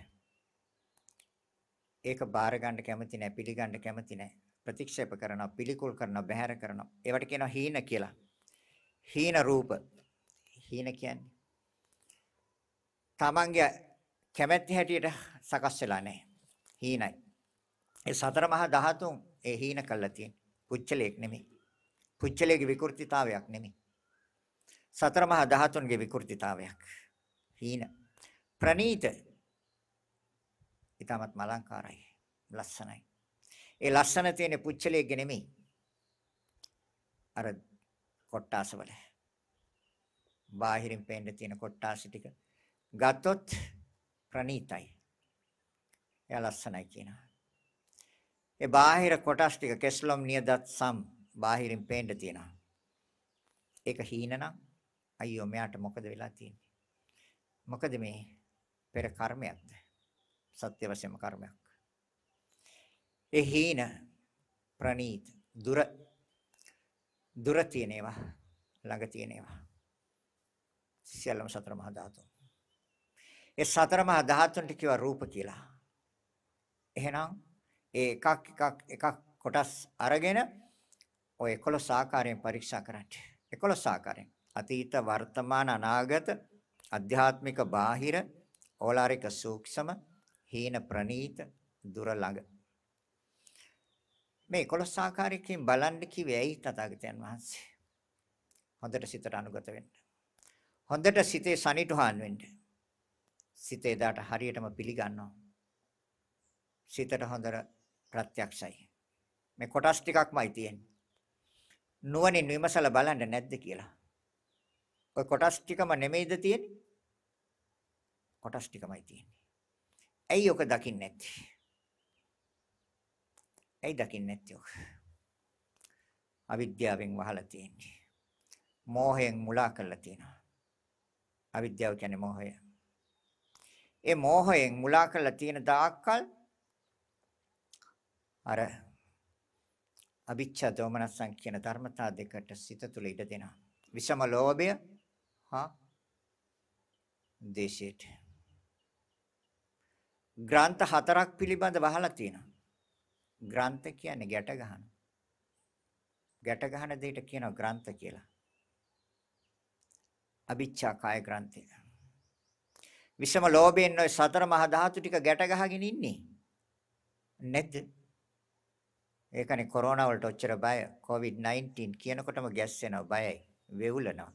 ඒක බාර ගන්න කැමති නැහැ පිළිගන්න කැමති නැහැ ප්‍රතික්ෂේප කරනවා පිළිකුල් කරනවා බැහැර කරනවා ඒවට කියනවා හීන කියලා හීන රූප හීන කියන්නේ තමන්ගේ කැමැති හැටියට සකස් වෙලා නැහැ හීනයි ඒ සතර මහා ධාතුන් ඒ හීන කළා තියෙන පුච්චලයක් නෙමෙයි පුච්චලයේ විකෘතිතාවයක් නෙමෙයි සතර මහා ධාතුන්ගේ විකෘතිතාවයක් හීන ප්‍රනීත ඊටමත් මලංකාරයි. ලස්සනයි. ඒ ලස්සන තියෙන පුච්චලයේ නෙමෙයි. අර කොට්ටාසවල. බාහිරින් පේන්න තියෙන කොට්ටාස ටික ගත්තොත් ප්‍රණීතයි. එයා ලස්සනයි කියනවා. ඒ බාහිර කොටස් ටික කෙස්ලොම් නියදත් සම් බාහිරින් පේන්න තියෙනවා. ඒක හීනනම් අයියෝ මෙයාට මොකද වෙලා තියෙන්නේ? මොකද මේ පෙර කර්මයක්ද? සත්‍ය වශයෙන්ම කර්මයක්. ඒ හීන ප්‍රනීත දුර දුර තියෙනේවා ළඟ තියෙනේවා සියල්ලම සතර මහා ධාතු. ඒ සතර මහා ධාතුන්ට කියව රූප කියලා. එහෙනම් ඒ එකක් එකක් එකක් කොටස් අරගෙන ඔය 11 ආකාරයෙන් පරීක්ෂා කරන්න. 11 ආකාරයෙන්. අතීත වර්තමාන අනාගත අධ්‍යාත්මික බාහිර ඕලාරික සූක්ෂම හීන ප්‍රනීත දුර ළඟ. මේ 11 ආකාරයකින් බලන්න කිව්වේ ඇයි තථාගතයන් වහන්සේ? හොඳට සිතට අනුගත වෙන්න. හොඳට සිතේ සනිටුහන් වෙන්න. සිතේ දාට හරියටම පිළිගන්නවා. සිතට හොඳට ප්‍රත්‍යක්ෂයි මේ කොටස් ටිකක්මයි තියෙන්නේ නුවණින් විමසලා බලන්න නැද්ද කියලා ඔය කොටස් ටිකම නෙමෙයිද තියෙන්නේ කොටස් ටිකමයි තියෙන්නේ ඇයි ඔක දකින්නේ නැත්තේ? ඇයි දකින්නේ නැත්තේ ඔක? අවිද්‍යාවෙන් වහලා තියෙන්නේ. මෝහයෙන් මුලා කරලා තියෙනවා. අවිද්‍යාව කියන්නේ මෝහය. ඒ මෝහයෙන් මුලා කරලා තියෙන දාක්කල් අර අවිච්ඡා දෝමනසං කියන ධර්මතා දෙකට සිත තුළ ඉඩ දෙනවා. විෂම ලෝභය හා දේශයට. ග්‍රන්ථ හතරක් පිළිබඳ වහලා තියෙනවා. ග්‍රන්ථ කියන්නේ ගැට ගන්න. ගැට ගන්න දෙයට කියනවා ග්‍රන්ථ කියලා. අවිච්ඡා කාය ග්‍රන්ථය. විෂම ලෝභයෙන් ඔය සතර මහා ධාතු ටික ගැට ගහගෙන ඉන්නේ. නැද්ද? ඒකනේ කොරෝනා වලට ඔච්චර බය. COVID-19 කියනකොටම ගැස්සෙනවා බයයි. වෙවුලනවා.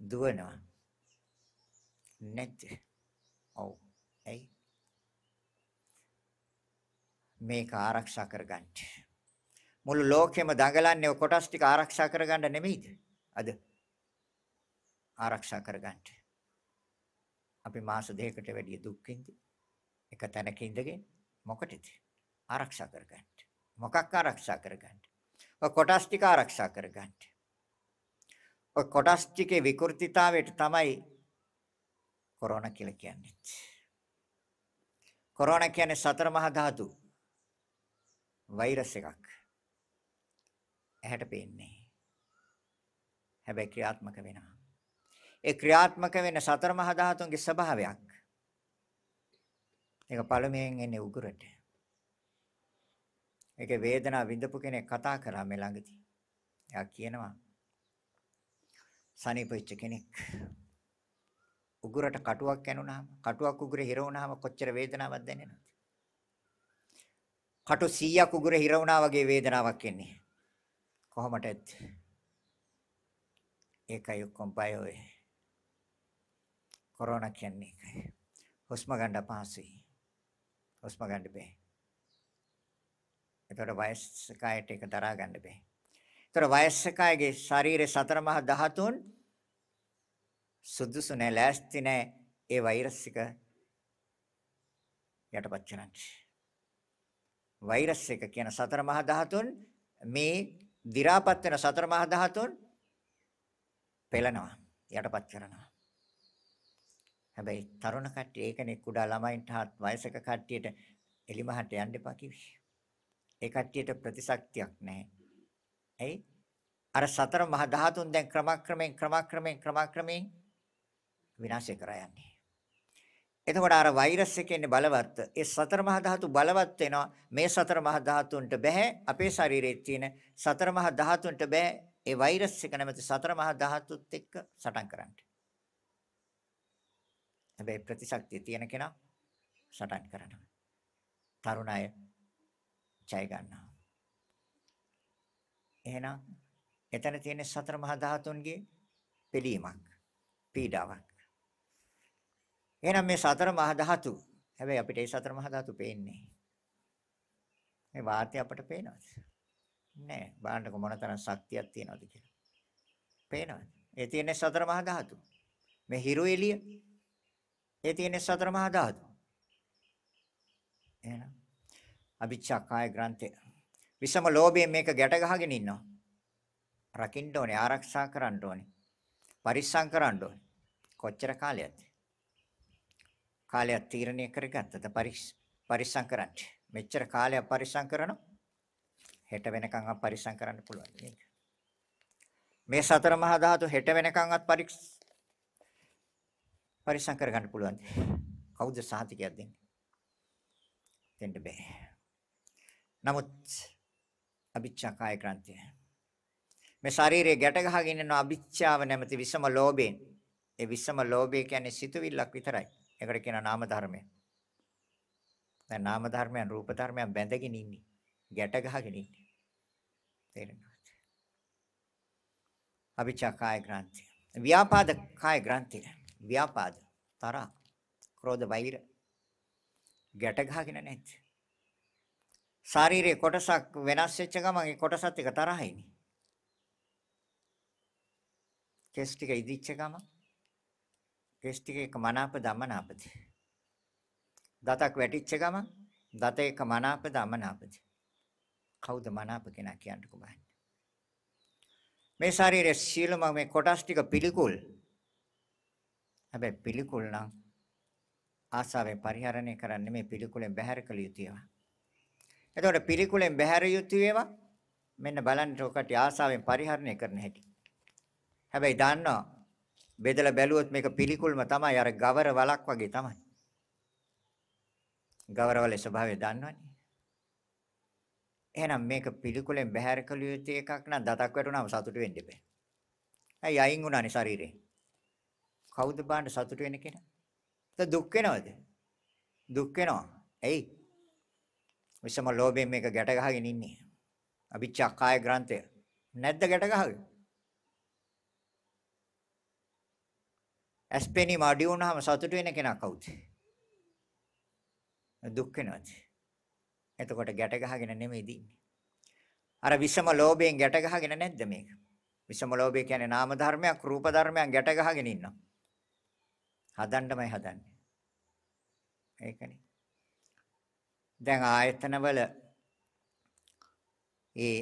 දුවනවා. නැද්ද? ඔව්. ඇයි? මේක ආරක්ෂා කරගන්න. මුළු ලෝකෙම දඟලන්නේ කොටස් ටික ආරක්ෂා කරගන්න නෙමෙයිද? අද ආරක්ෂා කරගන්න. අපි මාස දෙකකට වැඩි දුක් විඳි. එක තැනක ඉඳගෙන මොකටද? ආරක්ෂා කරගන්න. මොකක් ආරක්ෂා කරගන්න? ඔය කොටස් ටික ආරක්ෂා කරගන්න. ඔය කොටස් ටිකේ විකෘතිතාවයට තමයි කොරෝනා කියලා කියන්නේ. කොරෝනා කියන්නේ සතර මහා ධාතු වෛරස් එකක්. ඇහැට පේන්නේ. හැබැයි ක්‍රියාත්මක වෙනවා. ඒ ක්‍රියාත්මක වෙන සතර මහා ධාතුන්ගේ ස්වභාවයක්. ඒක පළමුවෙන් එන්නේ උගුරට. ඒකේ වේදනාව විඳපු කෙනෙක් කතා කරා මේ ළඟදී. එයා කියනවා සනීපෙච්ච කෙනෙක් උගුරට කටුවක් ඇනුනහම කටුවක් උගුරේ හිර වුණාම කොච්චර වේදනාවක් දැනෙනවද? කටු 100ක් උගුරේ හිර වුණා වගේ වේදනාවක් එන්නේ. කොහොමදද? ඒකයි ඔක්කොම බය ඔය. කොරෝනා කියන්නේ ඒකයි. හුස්ම ගන්න අපහසුයි. හුස්ම ගන්න බෑ. ඒතර වයස්කයට ඒක දරා ගන්න බෑ. ඒතර වයස්කයගේ ශරීරේ සතර මහා ධාතුන් සුදුසු නැහැ, ලෑස්ති නැහැ ඒ වෛරස් එක යටපත් කරන්න. වෛරස් එක කියන සතර මහා ධාතුන් මේ දි รา පත් වෙන සතර මහා ධාතුන් පෙළනවා යටපත් කරනවා. හැබැයි තරුණ කට්ටිය ඒකනේ කුඩා ළමයින්ට හත් වයසක කට්ටියට එලිමහට යන්න එපා කිව්වේ. ඒ කට්ටියට ප්‍රතිශක්තියක් නැහැ. ඇයි? අර සතර මහා ධාතුන් දැන් ක්‍රමක්‍රමයෙන් ක්‍රමක්‍රමයෙන් ක්‍රමක්‍රමයෙන් විනාශය කරා යන්නේ. එතකොට අර වෛරස් එකේ බලවත් ඒ සතර මහා ධාතු බලවත් වෙනවා මේ සතර මහා ධාතුන්ට බෑ අපේ ශරීරයේ තියෙන සතර මහා ධාතුන්ට බෑ ඒ වෛරස් එක නැමැති සතර මහා ධාතුත් එක්ක සටන් කරන්න. හැබැයි ප්‍රතිශක්තිය තියෙන කෙනා සටන් කරනවා. තරුණ අය ජය ගන්නවා. එහෙනම් එතන තියෙන සතර මහා ධාතුන්ගේ පිළීමක් පීඩාවක්. එහෙනම් මේ සතර මහා ධාතු හැබැයි අපිට ඒ සතර මහා ධාතු පේන්නේ මේ වාතය අපට පේනවද? නෑ. බලන්නකො මොනතරම් ශක්තියක් තියෙනවද කියලා. පේනවද? ඒ තියෙන්නේ සතර මහා ධාතු. මේ හිරු එළිය ඒ තියෙන්නේ සතර මහා ධාතු. එහෙනම් අවිච්ඡා කාය ග්‍රන්ථය. විසම ලෝභයෙන් මේක ගැට ගහගෙන ඉන්නවා. රකින්න ඕනේ, ආරක්ෂා කරන්න ඕනේ. පරිස්සම් කරන්න ඕනේ. කොච්චර කාලයක්ද? කාලයක් තීරණය කරගත්තද පරිස්සම් කරන්න. මෙච්චර කාලයක් පරිස්සම් කරනවා. හෙට වෙනකන් අප පරිස්සම් කරන්න පුළුවන් නේද? මේ සතර මහා ධාතු හෙට වෙනකන්වත් පරිස්සම් කරගන්න පුළුවන්. කවුද සහතිකයක් දෙන්නේ? දෙන්න බෑ. නමුත් අවිච්ඡා කාය ක්‍රාන්තිය. මේ ශරීරයේ ගැට ගහගෙන යන අවිච්ඡාව නැමැති විසම ලෝභයෙන්. ඒ විසම ලෝභය කියන්නේ සිතුවිල්ලක් විතරයි. ඒකට කියන නාම ධර්මය. දැන් නාම ධර්මයන් රූප ධර්මයන් බැඳගෙන ඉන්නේ. ගැට ගහගෙන ඉන්නේ. තේරෙනවද? අවිච්ඡා කාය ක්‍රාන්තිය. ව්‍යාපාද කාය ක්‍රාන්තිය. ව්‍යාපාද තරහ ක්‍රෝධ වෛර ගැට ගහගෙන නැත්. ශාරීරික කොටසක් වෙනස් වෙච්ච ගමන් ඒ කොටසත් එක තරහිනේ. කෙස් ටික ඉදිච්ච ගමන් කෙස් ටික එක මනාප දමනාපද. දතක් වැටිච්ච ගමන් දත එක මනාප දමනාපද. කවුද මනාප කෙනා කියන්නකෝ බලන්න. මේ ශරීරයේ සීලම මේ කොටස් ටික පිළිකුල් හැබැයි පිළිකුල් නම් ආසාවෙන් පරිහරණය කරන්නේ මේ පිළිකුලෙන් බැහැර කළ යුතු ඒවා. එතකොට පිළිකුලෙන් බැහැර යුතු ඒවා මෙන්න බලන්න ඔකට ආසාවෙන් පරිහරණය කරන හැටි. හැබැයි දන්නවා බෙදලා බැලුවොත් මේක පිළිකුල්ම තමයි අර ගවර වලක් වගේ තමයි. ගවර වලේ ස්වභාවය දන්නවනේ. එහෙනම් මේක පිළිකුලෙන් බැහැර කළ යුතු එකක් නම් දතක් වැටුනම සතුට වෙන්න බෑ. ඇයි අයින් වුණානේ ශරීරේ? කවුද බාන්න සතුට වෙන කෙනා? ද දුක් වෙනවද? දුක් වෙනවා. ඇයි? විසම ලෝභයෙන් මේක ගැට ගහගෙන ඉන්නේ. අවිච්ඡා කාය ග්‍රන්ථය. නැද්ද ගැට ගහගෙන? ඇස්පෙනීම අඩි වුණාම සතුට වෙන කෙනා කවුද? දුක් වෙනවද? එතකොට ගැට ගහගෙන නෙමෙයි දින්නේ. අර විෂම ලෝභයෙන් ගැට ගහගෙන නැද්ද මේක? විෂම ලෝභය කියන්නේ නාම ධර්මයක්, රූප ධර්මයක් ගැට ගහගෙන ඉන්නවා. හදන්නමයි හදන්නේ. ඒකනේ. දැන් ආයතනවල ඒ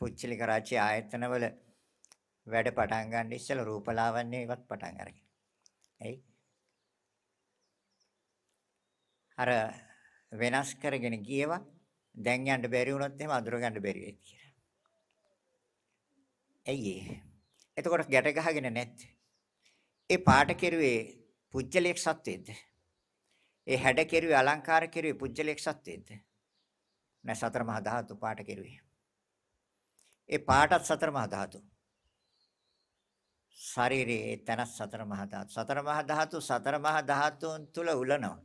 පුච්චලික රාජ්‍ය ආයතනවල වැඩ පටන් ගන්න ඉස්සෙල්ලා රූපලාවන්‍යවත් පටන් අරගෙන. එයි. අර වෙනස් කරගෙන ගියවා දැන් යන්න බැරි වුණොත් එහෙම අඳුර ගන්න බැරි වෙයි කියලා. ඇයි ඒ? එතකොට ගැට ගහගෙන නැත්තේ. ඒ පාට කෙරුවේ පුජ්‍යලයක් සත්වෙද්ද? ඒ හැඩ කෙරුවේ අලංකාර කෙරුවේ පුජ්‍යලයක් සත්වෙද්ද? නැ සතර මහා ධාතු පාට කෙරුවේ. ඒ පාටත් සතර මහා ධාතු. ශරීරයේ තන සතර මහා ධාතු. සතර මහා ධාතු සතර මහා ධාතුන් තුල උලනවා.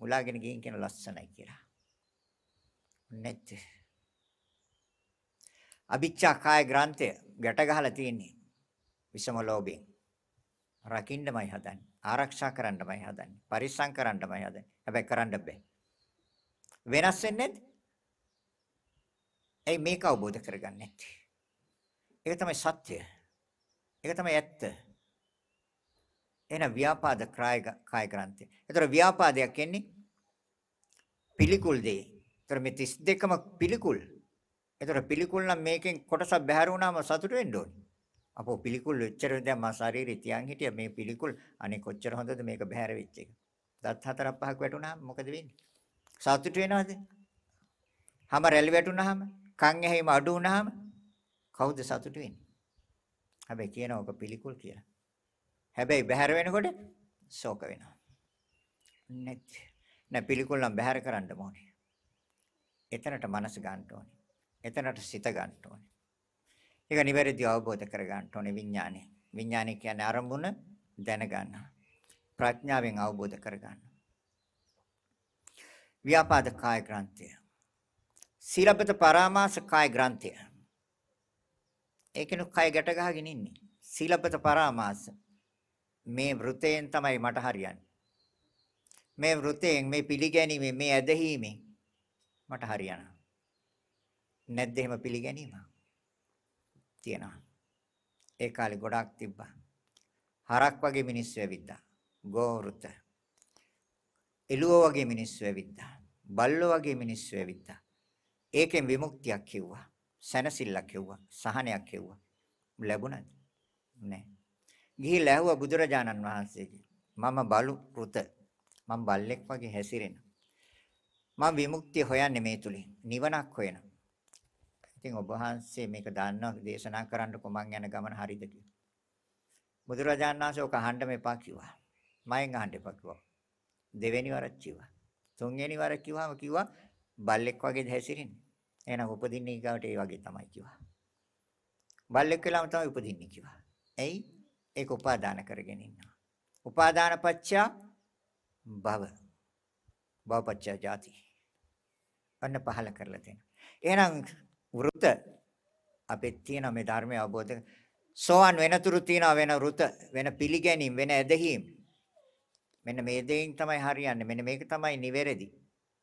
උලාගෙන ගින් කියන ලස්සනයි කියලා. නැත්. අභිච්ඡා කාය ග්‍රන්ථය ගැට ගහලා තියෙන්නේ. විසම ලෝභයෙන්. රකින්නමයි හදන්නේ. ආරක්ෂා කරන්නමයි හදන්නේ. පරිස්සම් කරන්නමයි හදන්නේ. හැබැයි කරන්න බෑ. වෙනස් වෙන්නේ නැද්ද? එයි මේක අවබෝධ කරගන්නේ නැත්තේ. ඒක තමයි සත්‍ය. ඒක තමයි ඇත්ත. එන ව්‍යාපාද කාය කාය ග්‍රන්ථය. ඒතර ව්‍යාපාදයක් එන්නේ පිළිකුල් දෙයි. ඒතර මේ 32ම පිළිකුල්. ඒතර පිළිකුල් නම් මේකෙන් කොටසක් බැහැර වුණාම සතුට වෙන්න ඕනේ. අපෝ පිළිකුල් වෙච්චර දැන් මා ශරීරය තියන් හිටිය මේ පිළිකුල් අනේ කොච්චර හොඳද මේක බැහැර වෙච්ච එක. දත් හතරක් පහක් වැටුණාම මොකද වෙන්නේ? සතුට වෙනවද? හැම රැලි වැටුණාම, කන් ඇහිම අඩු වුණාම කවුද සතුට වෙන්නේ? හැබැයි කියනවා ඔක පිළිකුල් කියලා. හැබැයි බැහැර වෙනකොට ශෝක වෙනවා. නැත්. නැ පිළිකුල් නම් බැහැර කරන්න ඕනේ. එතනට මනස ගන්න ඕනේ. එතනට සිත ගන්න ඕනේ. ඒක නිවැරදිව අවබෝධ කර ගන්න ඕනේ විඥානය. විඥානය කියන්නේ අරමුණ දැනගන්න. ප්‍රඥාවෙන් අවබෝධ කර ගන්න. ව්‍යාපාද කාය ග්‍රන්ථය. සීලබ්බත පරාමාස කාය ග්‍රන්ථය. ඒකෙනු කය ගැට ගහගෙන ඉන්නේ. සීලබ්බත පරාමාස. මේ වෘතයෙන් තමයි මට හරියන්නේ. මේ වෘතයෙන් මේ පිළිගැනීමෙන් මේ ඇදහිීමෙන් මට හරියනවා. නැද්ද එහෙම පිළිගැනීම? තියෙනවා. ඒ කාලේ ගොඩාක් තිබ්බා. හරක් වගේ මිනිස්සු ඇවිද්දා. ගෝවෘත. එළුව වගේ මිනිස්සු ඇවිද්දා. බල්ලෝ වගේ මිනිස්සු ඇවිද්දා. ඒකෙන් විමුක්තියක් කිව්වා. සැනසෙල්ලක් කිව්වා. සහනයක් කිව්වා. ලැබුණද? නැහැ. ගිහිල්ලා ඇහුවා බුදුරජාණන් වහන්සේගෙන්. මම බලු ෘත. මම බල්ලෙක් වගේ හැසිරෙනවා. මම විමුක්තිය හොයන්නේ මේ තුලින්. නිවනක් හොයනවා. ඉතින් ඔබ වහන්සේ මේක දන්නවා දේශනා කරන්නකො මං යන ගමන හරිද කියලා. බුදුරජාණන් වහන්සේ ඔක අහන්න මෙපා කිව්වා. මයෙන් අහන්න එපා කිව්වා. දෙවෙනි වරක් කිව්වා. තුන්වෙනි වර කිව්වම කිව්වා බල්ලෙක් වගේ හැසිරෙන්නේ. එහෙනම් උපදින්නේ ඊගාවට ඒ වගේ තමයි කිව්වා. බල්ලෙක් වෙලාම තමයි උපදින්නේ කිව්වා. එයි ඒක උපාදාන කරගෙන ඉන්නවා. උපාදාන පත්‍යා භව. භවපත්‍යා ජාති. අන්න පහල කරලා තියෙනවා. එහෙනම් වෘත. අපේ තියෙන මේ ධර්මය අවබෝධ සෝවන් වෙනතුරු තියෙන වෙන වෘත වෙන පිළිගැනීම් වෙන ඇදහිම්. මෙන්න මේ දෙයින් තමයි හරියන්නේ. මෙන්න මේක තමයි නිවැරදි.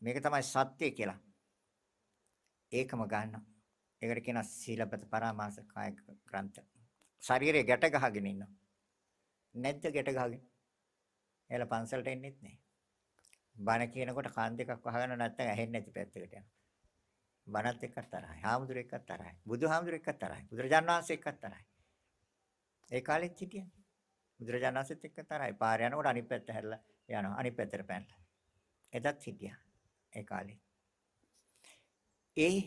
මේක තමයි සත්‍ය කියලා. ඒකම ගන්නවා. ඒකට කියන සීලබත පරාමාස කාය ග්‍රන්ථ. ශරීරය ගැට ගහගෙන ඉන්නවා. නැද්ද ගැට ගහගෙන? එයාලා පන්සලට එන්නෙත් නෑ. බණ කියනකොට කන් දෙකක් වහගෙන නැත්නම් ඇහෙන්නේ නැති පැත්තකට යනවා. බණත් එක්ක තරහයි. හාමුදුර එක්ක තරහයි. බුදුහාමුදුර එක්ක තරහයි. බුදුරජාණන් වහන්සේ එක්ක තරහයි. ඒ කාලෙත් හිටියනේ. බුදුරජාණන් වහන්සේත් එක්ක තරහයි. පාර යනකොට අනිත් පැත්ත හැරලා යනවා. අනිත් පැත්තට පැනලා. එදත් හිටියා. ඒ කාලේ. ඒ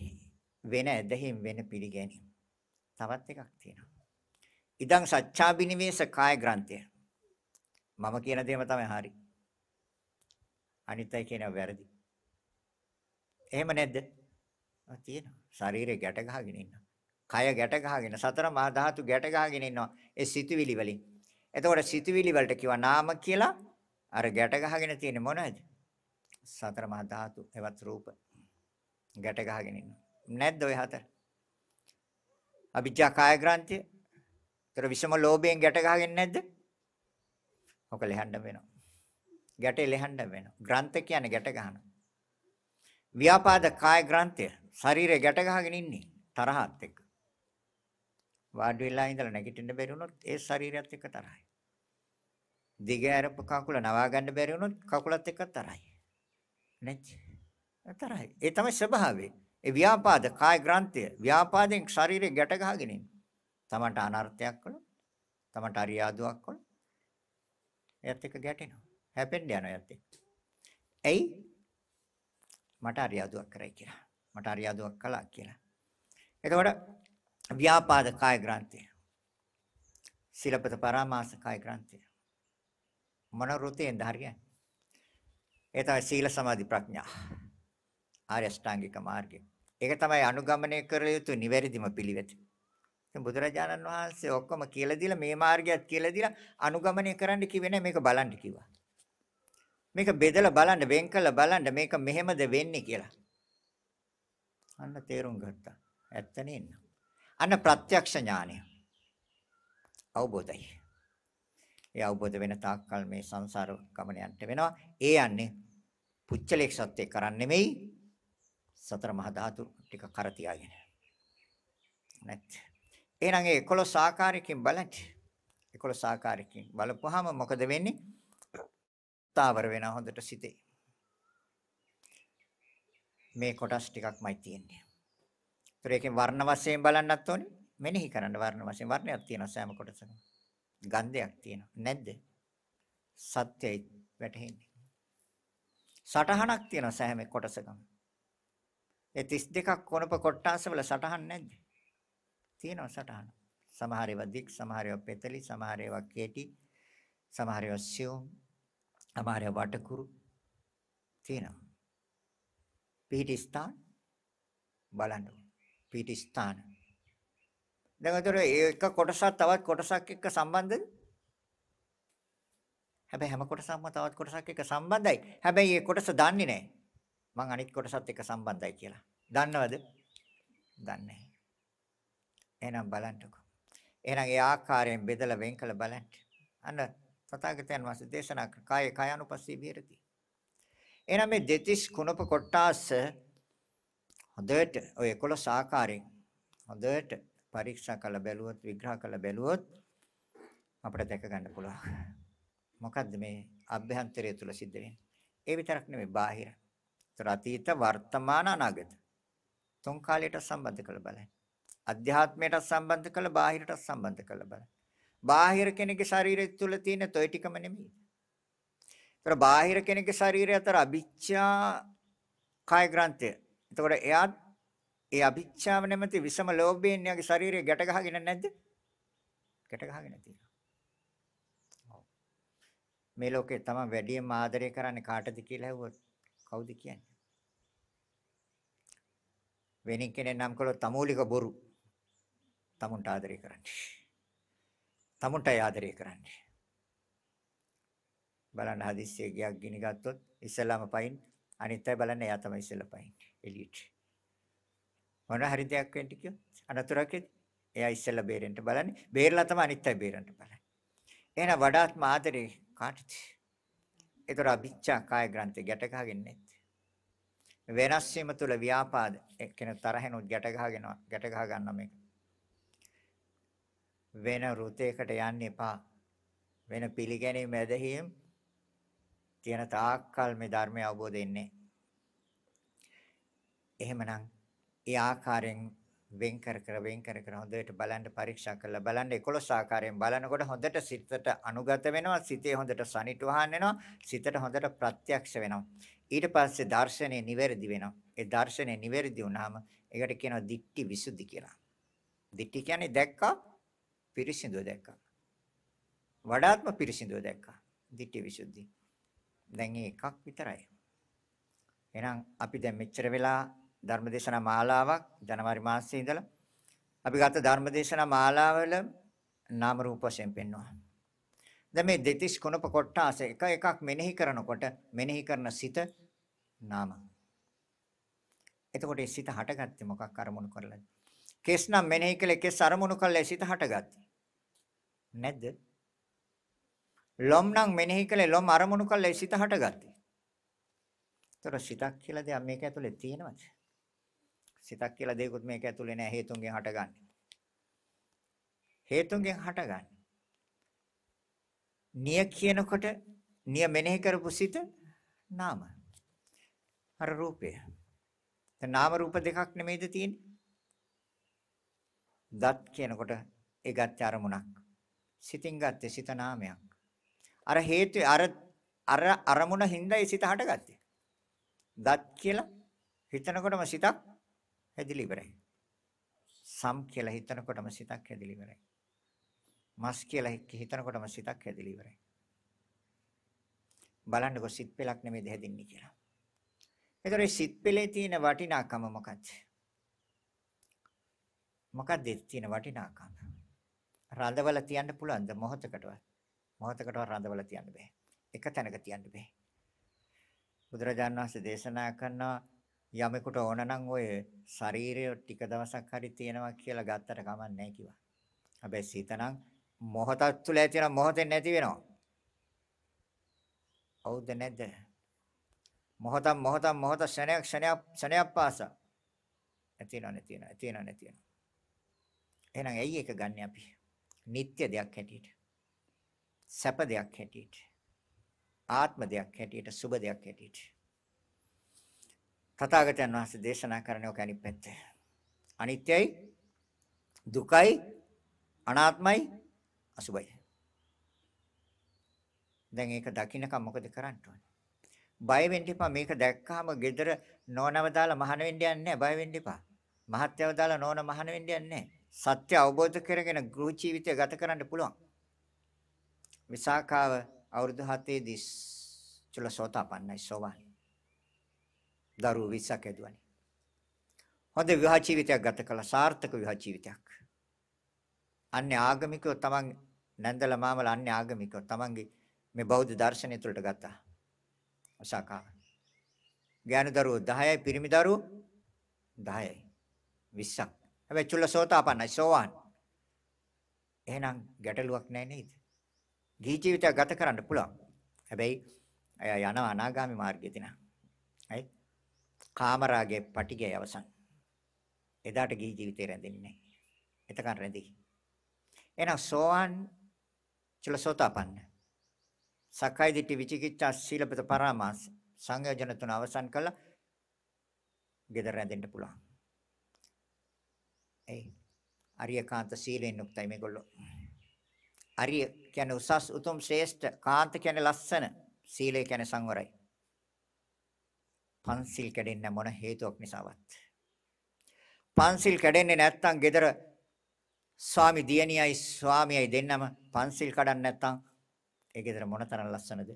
වෙන ඇදහිම් වෙන පිළිගැනීම. තවත් එකක් තියෙනවා. ඉදං සච්ඡාබිනිවේෂ කාය ග්‍රන්ථය. මම කියන දේම තමයි හරි. අනිත් අය කියනවා වැරදි. එහෙම නැද්ද? ඔව් තියෙනවා. ශරීරය ගැට ගහගෙන ඉන්නවා. කය ගැට ගහගෙන සතර මහා ධාතු ගැට ගහගෙන ඉන්නවා. ඒ සිතුවිලි වලින්. එතකොට සිතුවිලි වලට කිව්වා නාම කියලා අර ගැට ගහගෙන තියෙන්නේ මොනවද? සතර මහා ධාතු එවත් රූප ගැට ගහගෙන ඉන්නවා. නැද්ද ඔය හතර? අවිජ්ජා කාය ග්‍රන්ථය. ඒතර විෂම ලෝභයෙන් ගැට ගහගෙන නැද්ද? ඔක ලෙහන්න වෙනවා. ගැටේ ලෙහන්න වෙනවා. ග්‍රන්ථ කියන්නේ ගැට ගන්නවා. ව්‍යාපාද කාය ග්‍රන්ථය ශරීරය ගැට ගහගෙන ඉන්නේ තරහත් එක්ක. වාඩි වෙලා ඉඳලා නැගිටින්න බැරි වුණොත් ඒ ශරීරයත් එක්ක තරහයි. දිග ඇරපු කකුල නවා ගන්න බැරි වුණොත් කකුලත් එක්ක තරහයි. නැච් තරහයි. ඒ තමයි ස්වභාවය. ඒ ව්‍යාපාද කාය ග්‍රන්ථය ව්‍යාපාදෙන් ශරීරය ගැට ගහගෙන ඉන්නේ. තමන්ට අනර්ථයක් කළොත් තමන්ට අරියාදුවක් කළොත් එයත් එක්ක ගැටෙනවා. හැපෙන්න යනවා එයත් එක්ක. ඇයි? මට අරියාදුවක් කරයි කියලා. මට අරියාදුවක් කළා කියලා. එතකොට ව්‍යාපාද කාය ග්‍රන්ථය. සිලපත පරාමාස කාය ග්‍රන්ථය. මොන රුතෙන්ද හරියන්නේ? ඒ තමයි සීල සමාධි ප්‍රඥා. ආර්ය අෂ්ටාංගික මාර්ගය. ඒක තමයි අනුගමනය කර යුතු නිවැරදිම පිළිවෙත. ඉතින් බුදුරජාණන් වහන්සේ ඔක්කොම කියලා දීලා මේ මාර්ගයත් කියලා දීලා අනුගමනය කරන්න කිව්වේ නැහැ මේක බලන්න කිව්වා. මේක බෙදලා බලන්න වෙන් කළා බලන්න මේක මෙහෙමද වෙන්නේ කියලා. අන්න තේරුම් ගත්තා. ඇත්තනේ ඉන්න. අන්න ප්‍රත්‍යක්ෂ ඥානය. අවබෝධයි. ඒ අවබෝධ වෙන තාක්කල් මේ සංසාර ගමන යන්න වෙනවා. ඒ යන්නේ පුච්චලෙක් සත්‍ය කරන්නේ නෙමෙයි සතර මහා ධාතු ටික කර තියාගෙන. නැත්. එහෙනම් ඒ 11 ආකාරයකින් බලන්න. 11 ආකාරයකින් බලපුවාම මොකද වෙන්නේ? ස්ථාවර වෙනවා හොඳට සිතේ. මේ කොටස් ටිකක්මයි තියෙන්නේ. ඒතර ඒකෙන් වර්ණ වශයෙන් බලන්නත් ඕනේ. මෙනෙහි කරන්න වර්ණ වශයෙන් වර්ණයක් තියෙනවා සෑම කොටසකම. ගන්ධයක් තියෙනවා. නැද්ද? සත්‍යයි වැටහෙන්නේ. සටහනක් තියෙනවා සෑම කොටසකම. ඒ 32ක් කොනප කොටාසවල සටහන් නැද්ද? තියෙනවා සටහන. සමහර ඒවා දික්, සමහර ඒවා පෙතලි, සමහර ඒවා කේටි, සමහර ඒවා සියුම්, සමහර ඒවා වටකුරු තියෙනවා. පිහිටි ස්ථාන බලන්න. පිහිටි ස්ථාන. දැන් අතර ඒක කොටසක් තවත් කොටසක් එක්ක සම්බන්ධද? හැබැයි හැම කොටසක්ම තවත් කොටසක් එක්ක සම්බන්ධයි. හැබැයි ඒ කොටස දන්නේ නැහැ. මං අනිත් කොටසත් එක්ක සම්බන්ධයි කියලා. දන්නවද? දන්නේ නැහැ. එහෙනම් බලන්නකෝ. එහෙනම් ඒ ආකාරයෙන් බෙදලා වෙන් කළ බලන්න. අන්න තථාගතයන් වහන්සේ දේශනා කර කාය කායानुපස්සී විහෙරති. එහෙනම් මේ දෙතිස් කුණප කොටාස හොඳට ඔය 11 ආකාරයෙන් හොඳට පරීක්ෂා කළ බැලුවොත් විග්‍රහ කළ බැලුවොත් අපිට දැක ගන්න පුළුවන්. මොකද්ද මේ අභ්‍යන්තරය තුල සිද්ධ වෙන්නේ? ඒ විතරක් නෙමෙයි බාහිර. ඒතර අතීත වර්තමාන අනාගත. තුන් කාලයට සම්බන්ධ කළ බලන්න. අධ්‍යාත්මයට සම්බන්ධ කළ බාහිරට සම්බන්ධ කළ බලන්න. බාහිර කෙනෙකුගේ ශරීරය තුල තියෙන toy ටිකම නෙමෙයි. ඒතර බාහිර කෙනෙකුගේ ශරීරය අතර අභිච්ඡා කාය ග්‍රන්ථය. එතකොට එයාත් ඒ අභිච්ඡාව නැමැති විසම ලෝභයෙන් එයාගේ ශරීරය ගැට ගහගෙන නැද්ද? ගැට ගහගෙන තියෙනවා. මේ ලෝකේ තමයි වැඩිම ආදරය කරන්නේ කාටද කියලා ඇහුවොත් කවුද කියන්නේ? වෙනින් කෙනෙක් නම් කළොත් තමූලික බොරු. තමුන්ට ආදරය කරන්නේ. තමුන්ට ආදරය කරන්නේ. බලන්න හදිස්සිය ගියක් ගිනි ගත්තොත් ඉස්සලාම පයින් අනිත් අය බලන්න එයා තමයි ඉස්සලා පයින් එළියට. මොන හරි දෙයක් වෙන්න කියොත් අනතුරක් එයා ඉස්සලා බේරෙන්න බලන්නේ. බේරලා තමයි අනිත් අය බේරන්න බලන්නේ. එහෙනම් වඩාත්ම ආදරේ කාටද? ඒතර අභිච්ඡා කාය ග්‍රන්ථය ගැට ගහගෙන නැත්. වෙනස් වීම තුළ ව්‍යාපාද එක්කෙන තරහෙනුත් ගැට ගහගෙනවා ගැට ගහ ගන්න මේක. වෙන රුතේකට යන්න එපා. වෙන පිළිගැනීම් ඇදහිම් තියෙන තාක්කල් මේ ධර්මය අවබෝධ වෙන්නේ. එහෙමනම් ඒ ආකාරයෙන් වෙන් කර කර වෙන් කර කර හොඳට බලන්න පරීක්ෂා කරලා බලන්න. 11 ආකාරයෙන් බලනකොට හොඳට සිතට අනුගත වෙනවා සිතේ හොඳට සනිටුහන් වෙනවා සිතට හොඳට ප්‍රත්‍යක්ෂ වෙනවා. ඊට පස්සේ දර්ශනේ නිවැරදි වෙනවා. ඒ දර්ශනේ නිවැරදි වුණාම ඒකට කියනවා දික්ටි විසුද්ධි කියලා. දික්ටි කියන්නේ දැක්කා පිරිසිදුව දැක්කා. වඩාත්ම පිරිසිදුව දැක්කා. දික්ටි විසුද්ධි. දැන් එකක් විතරයි එහෙනම් අපි දැන් මෙච්චර වෙලා ධර්මදේශනා මාලාවක් ජනවාරි මාසයේ ඉඳලා අපි ගත්ත ධර්මදේශනා මාලාවල නාම රූප වශයෙන් පෙන්වනවා. දැන් මේ දෙතිස් කුණප කොටාස එක එකක් මෙනෙහි කරනකොට මෙනෙහි කරන සිත නාම. එතකොට ඒ සිත හටගත්තේ මොකක් අරමුණු කරලාද? කෙස් නම් මෙනෙහි කළේ කෙස් අරමුණු කළේ සිත හටගත්තේ. නැද්ද? ලොම් නම් මෙනෙහි කළේ ලොම් අරමුණු කළේ සිත හටගත්තේ. ඒතර සිතක් කියලා දෙයක් මේක ඇතුලේ තියෙනවද? සිතක් කියලා දෙයක්වත් මේක ඇතුලේ නෑ හේතුන්ගෙන් හටගන්නේ. හේතුන්ගෙන් හටගන්නේ. නිය කියනකොට නිය මෙනෙහි කරපු සිත නාම. අර රූපය. දැන් නාම රූප දෙකක් නෙමෙයිද තියෙන්නේ? දත් කියනකොට ඒ ගත්ත අරමුණක්. සිතින් ගත්තේ සිත නාමයක්. අර හේතු අර අර අරමුණ හින්දා ඒ සිත හටගත්තේ. දත් කියලා හිතනකොටම සිතක් හැදිලි ඉවරයි. සම් කියලා හිතනකොටම සිතක් හැදිලි ඉවරයි. මස් කියලා හිතනකොටම සිතක් හැදිලි ඉවරයි. බලන්නකො සිත් පෙලක් නෙමෙයිද හැදින්නේ කියලා. ඒතර ඒ සිත් පෙලේ තියෙන වටිනාකම මොකක්ද? මොකක්ද තියෙන වටිනාකම? රඳවල තියන්න පුළුවන්ද මොහොතකටවත්? මොහොතකටවත් රඳවල තියන්න බෑ. එක තැනක තියන්න බෑ. බුදුරජාණන් වහන්සේ දේශනා කරනවා යමෙකුට ඕන නම් ඔය ශරීරය ටික දවසක් හරි තියෙනවා කියලා ගත්තට කමක් නැහැ කිව්වා. හැබැයි සිත නම් මොහොතක් තුල ඇතිවෙන මොහොතෙන් නැති වෙනවා. හවුද නැද්ද? මොහොතක් මොහොතක් මොහොත ක්ෂණයක් ක්ෂණයක් ක්ෂණයක් පාස. ඇතිවෙනව නැතිවෙනව ඇතිවෙනව නැතිවෙනව. එහෙනම් ඇයි ඒක ගන්නෙ අපි? නিত্য දෙයක් හැටියට. සැප දෙයක් හැටියට. ආත්ම දෙයක් හැටියට සුබ දෙයක් හැටියට. තථාගතයන් වහන්සේ දේශනා කරන්නේ ඔක අනිත් පැත්ත. අනිත්‍යයි දුකයි අනාත්මයි අසුබයි. දැන් ඒක දකින්නකම් මොකද කරන්න ඕනේ? බය වෙන්න එපා මේක දැක්කාම gedara නෝනව දාලා මහාන වෙන්න යන්නේ නැහැ බය වෙන්න එපා. මහත්යව දාලා නෝන මහාන වෙන්න යන්නේ නැහැ. සත්‍ය අවබෝධ කරගෙන ගෘහ ජීවිතය ගත කරන්න පුළුවන්. විසාකාව අවුරුදු 7 දී චුලසෝතාපන්නයි සෝවාන්. දරුවෝ 20ක් ඇදුවනේ. හොඳ විවාහ ජීවිතයක් ගත කළා සාර්ථක විවාහ ජීවිතයක්. අන්‍ය ආගමිකව තමන් නැන්දලා මාමලා අන්‍ය ආගමිකව තමන්ගේ මේ බෞද්ධ දර්ශනය තුළට ගත්තා. අශාකාව. ඥාන දරුවෝ 10යි පිරිමි දරුවෝ 10යි 20ක්. හැබැයි චුල්ලසෝතාපන්නයි සෝවාන්. එහෙනම් ගැටලුවක් නැහැ නේද? ගිහි ජීවිතය ගත කරන්න පුළුවන්. හැබැයි අය යන අනාගාමි මාර්ගයේ දිනා. හරි? කාමරාගේ පටිගය අවසන්. එදාට ගිහි ජීවිතේ රැඳෙන්නේ නැහැ. එතකන් රැඳි. එහෙනම් සෝවාන් චලසෝතාපන්න. සක්කාය දිට්ඨි විචිකිච්ඡා සීලපත පරාමාස සංයෝජන තුන අවසන් කළා. gedara රැඳෙන්න පුළුවන්. ඒ අරියකාන්ත සීලෙන් උක්තයි මේගොල්ලෝ. අරිය කියන්නේ උසස් උතුම් ශ්‍රේෂ්ඨ කාන්ත කියන්නේ ලස්සන සීලය කියන්නේ සංවරයි. පන්සිල් කැඩෙන්නේ මොන හේතුවක් නිසාවත්. පන්සිල් කැඩෙන්නේ නැත්නම් gedara ස්වාමි දියණියයි ස්වාමියයි දෙන්නම පන්සිල් කඩන්න නැත්නම් ඒ gedara මොනතරම් ලස්සනද?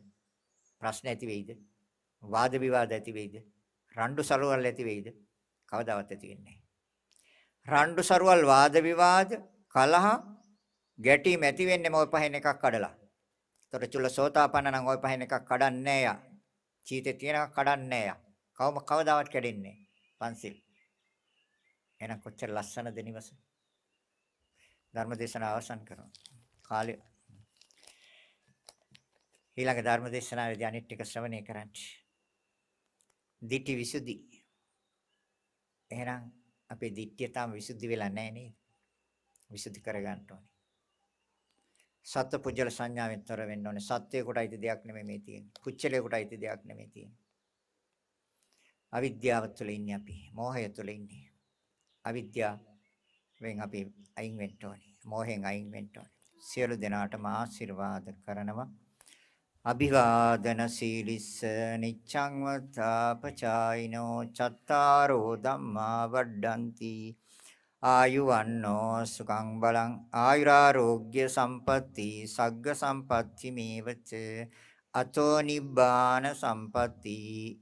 ප්‍රශ්න ඇති වෙයිද? වාද විවාද ඇති වෙයිද? රණ්ඩු සරුවල් ඇති වෙයිද? කවදාවත් ඇති වෙන්නේ රණ්ඩු සරුවල් වාද විවාද කලහ ගැටීම් ඇති වෙන්නේම ওই පහෙන් එකක් කඩලා. ඒතොර චුල්ලසෝතාපන්න නම් ওই පහෙන් එකක් කඩන්නේ නෑ යා. චීතේ තියෙනක කඩන්නේ නෑ යා. කවම කවදාවත් කැඩෙන්නේ පන්සිල්. එහෙනම් කොච්චර ලස්සනද නිවස. ධර්මදේශන අවසන් කරනවා. කාලය ඊළඟ ධර්මදේශනාවේදී අනිත් එක ශ්‍රවණය කරන්න. දිටි විසුද්ධි. එහෙනම් අපේ දිට්ඨිය තාම විසුද්ධි වෙලා නැහැ නේද? විසුද්ධි කරගන්න ඕනේ. සත්ත්ව පුජ්‍යල සංඥාවෙන් තොර වෙන්න ඕනේ. සත්‍යයකට අයිති දෙයක් නෙමෙයි මේ තියෙන්නේ. පුච්චලයකට අයිති දෙයක් නෙමෙයි තියෙන්නේ. අවිද්‍යාව තුළ ඉන්නේ අපි. මෝහය තුළ ඉන්නේ. අවිද්‍යාව වෙන් අපි අයින් වෙන්න ඕනේ. මෝහෙන් අයින් වෙන්න ඕනේ. සියලු දෙනාටම ආශිර්වාද කරනවා. අභිවාදන සීලිස්ස නිච්ඡං වත්තාපචායිනෝ චත්තාරෝ ධම්මා වඩ්ඩಂತಿ ආයුවන්නෝ සුඛං බලං ආයුරාෝග්‍ය සම්පatti සග්ග සම්පatti මේවච. අතෝ නිබ්බාන සම්පatti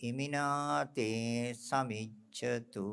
ඉමිනාතේ සමිච්ඡතු.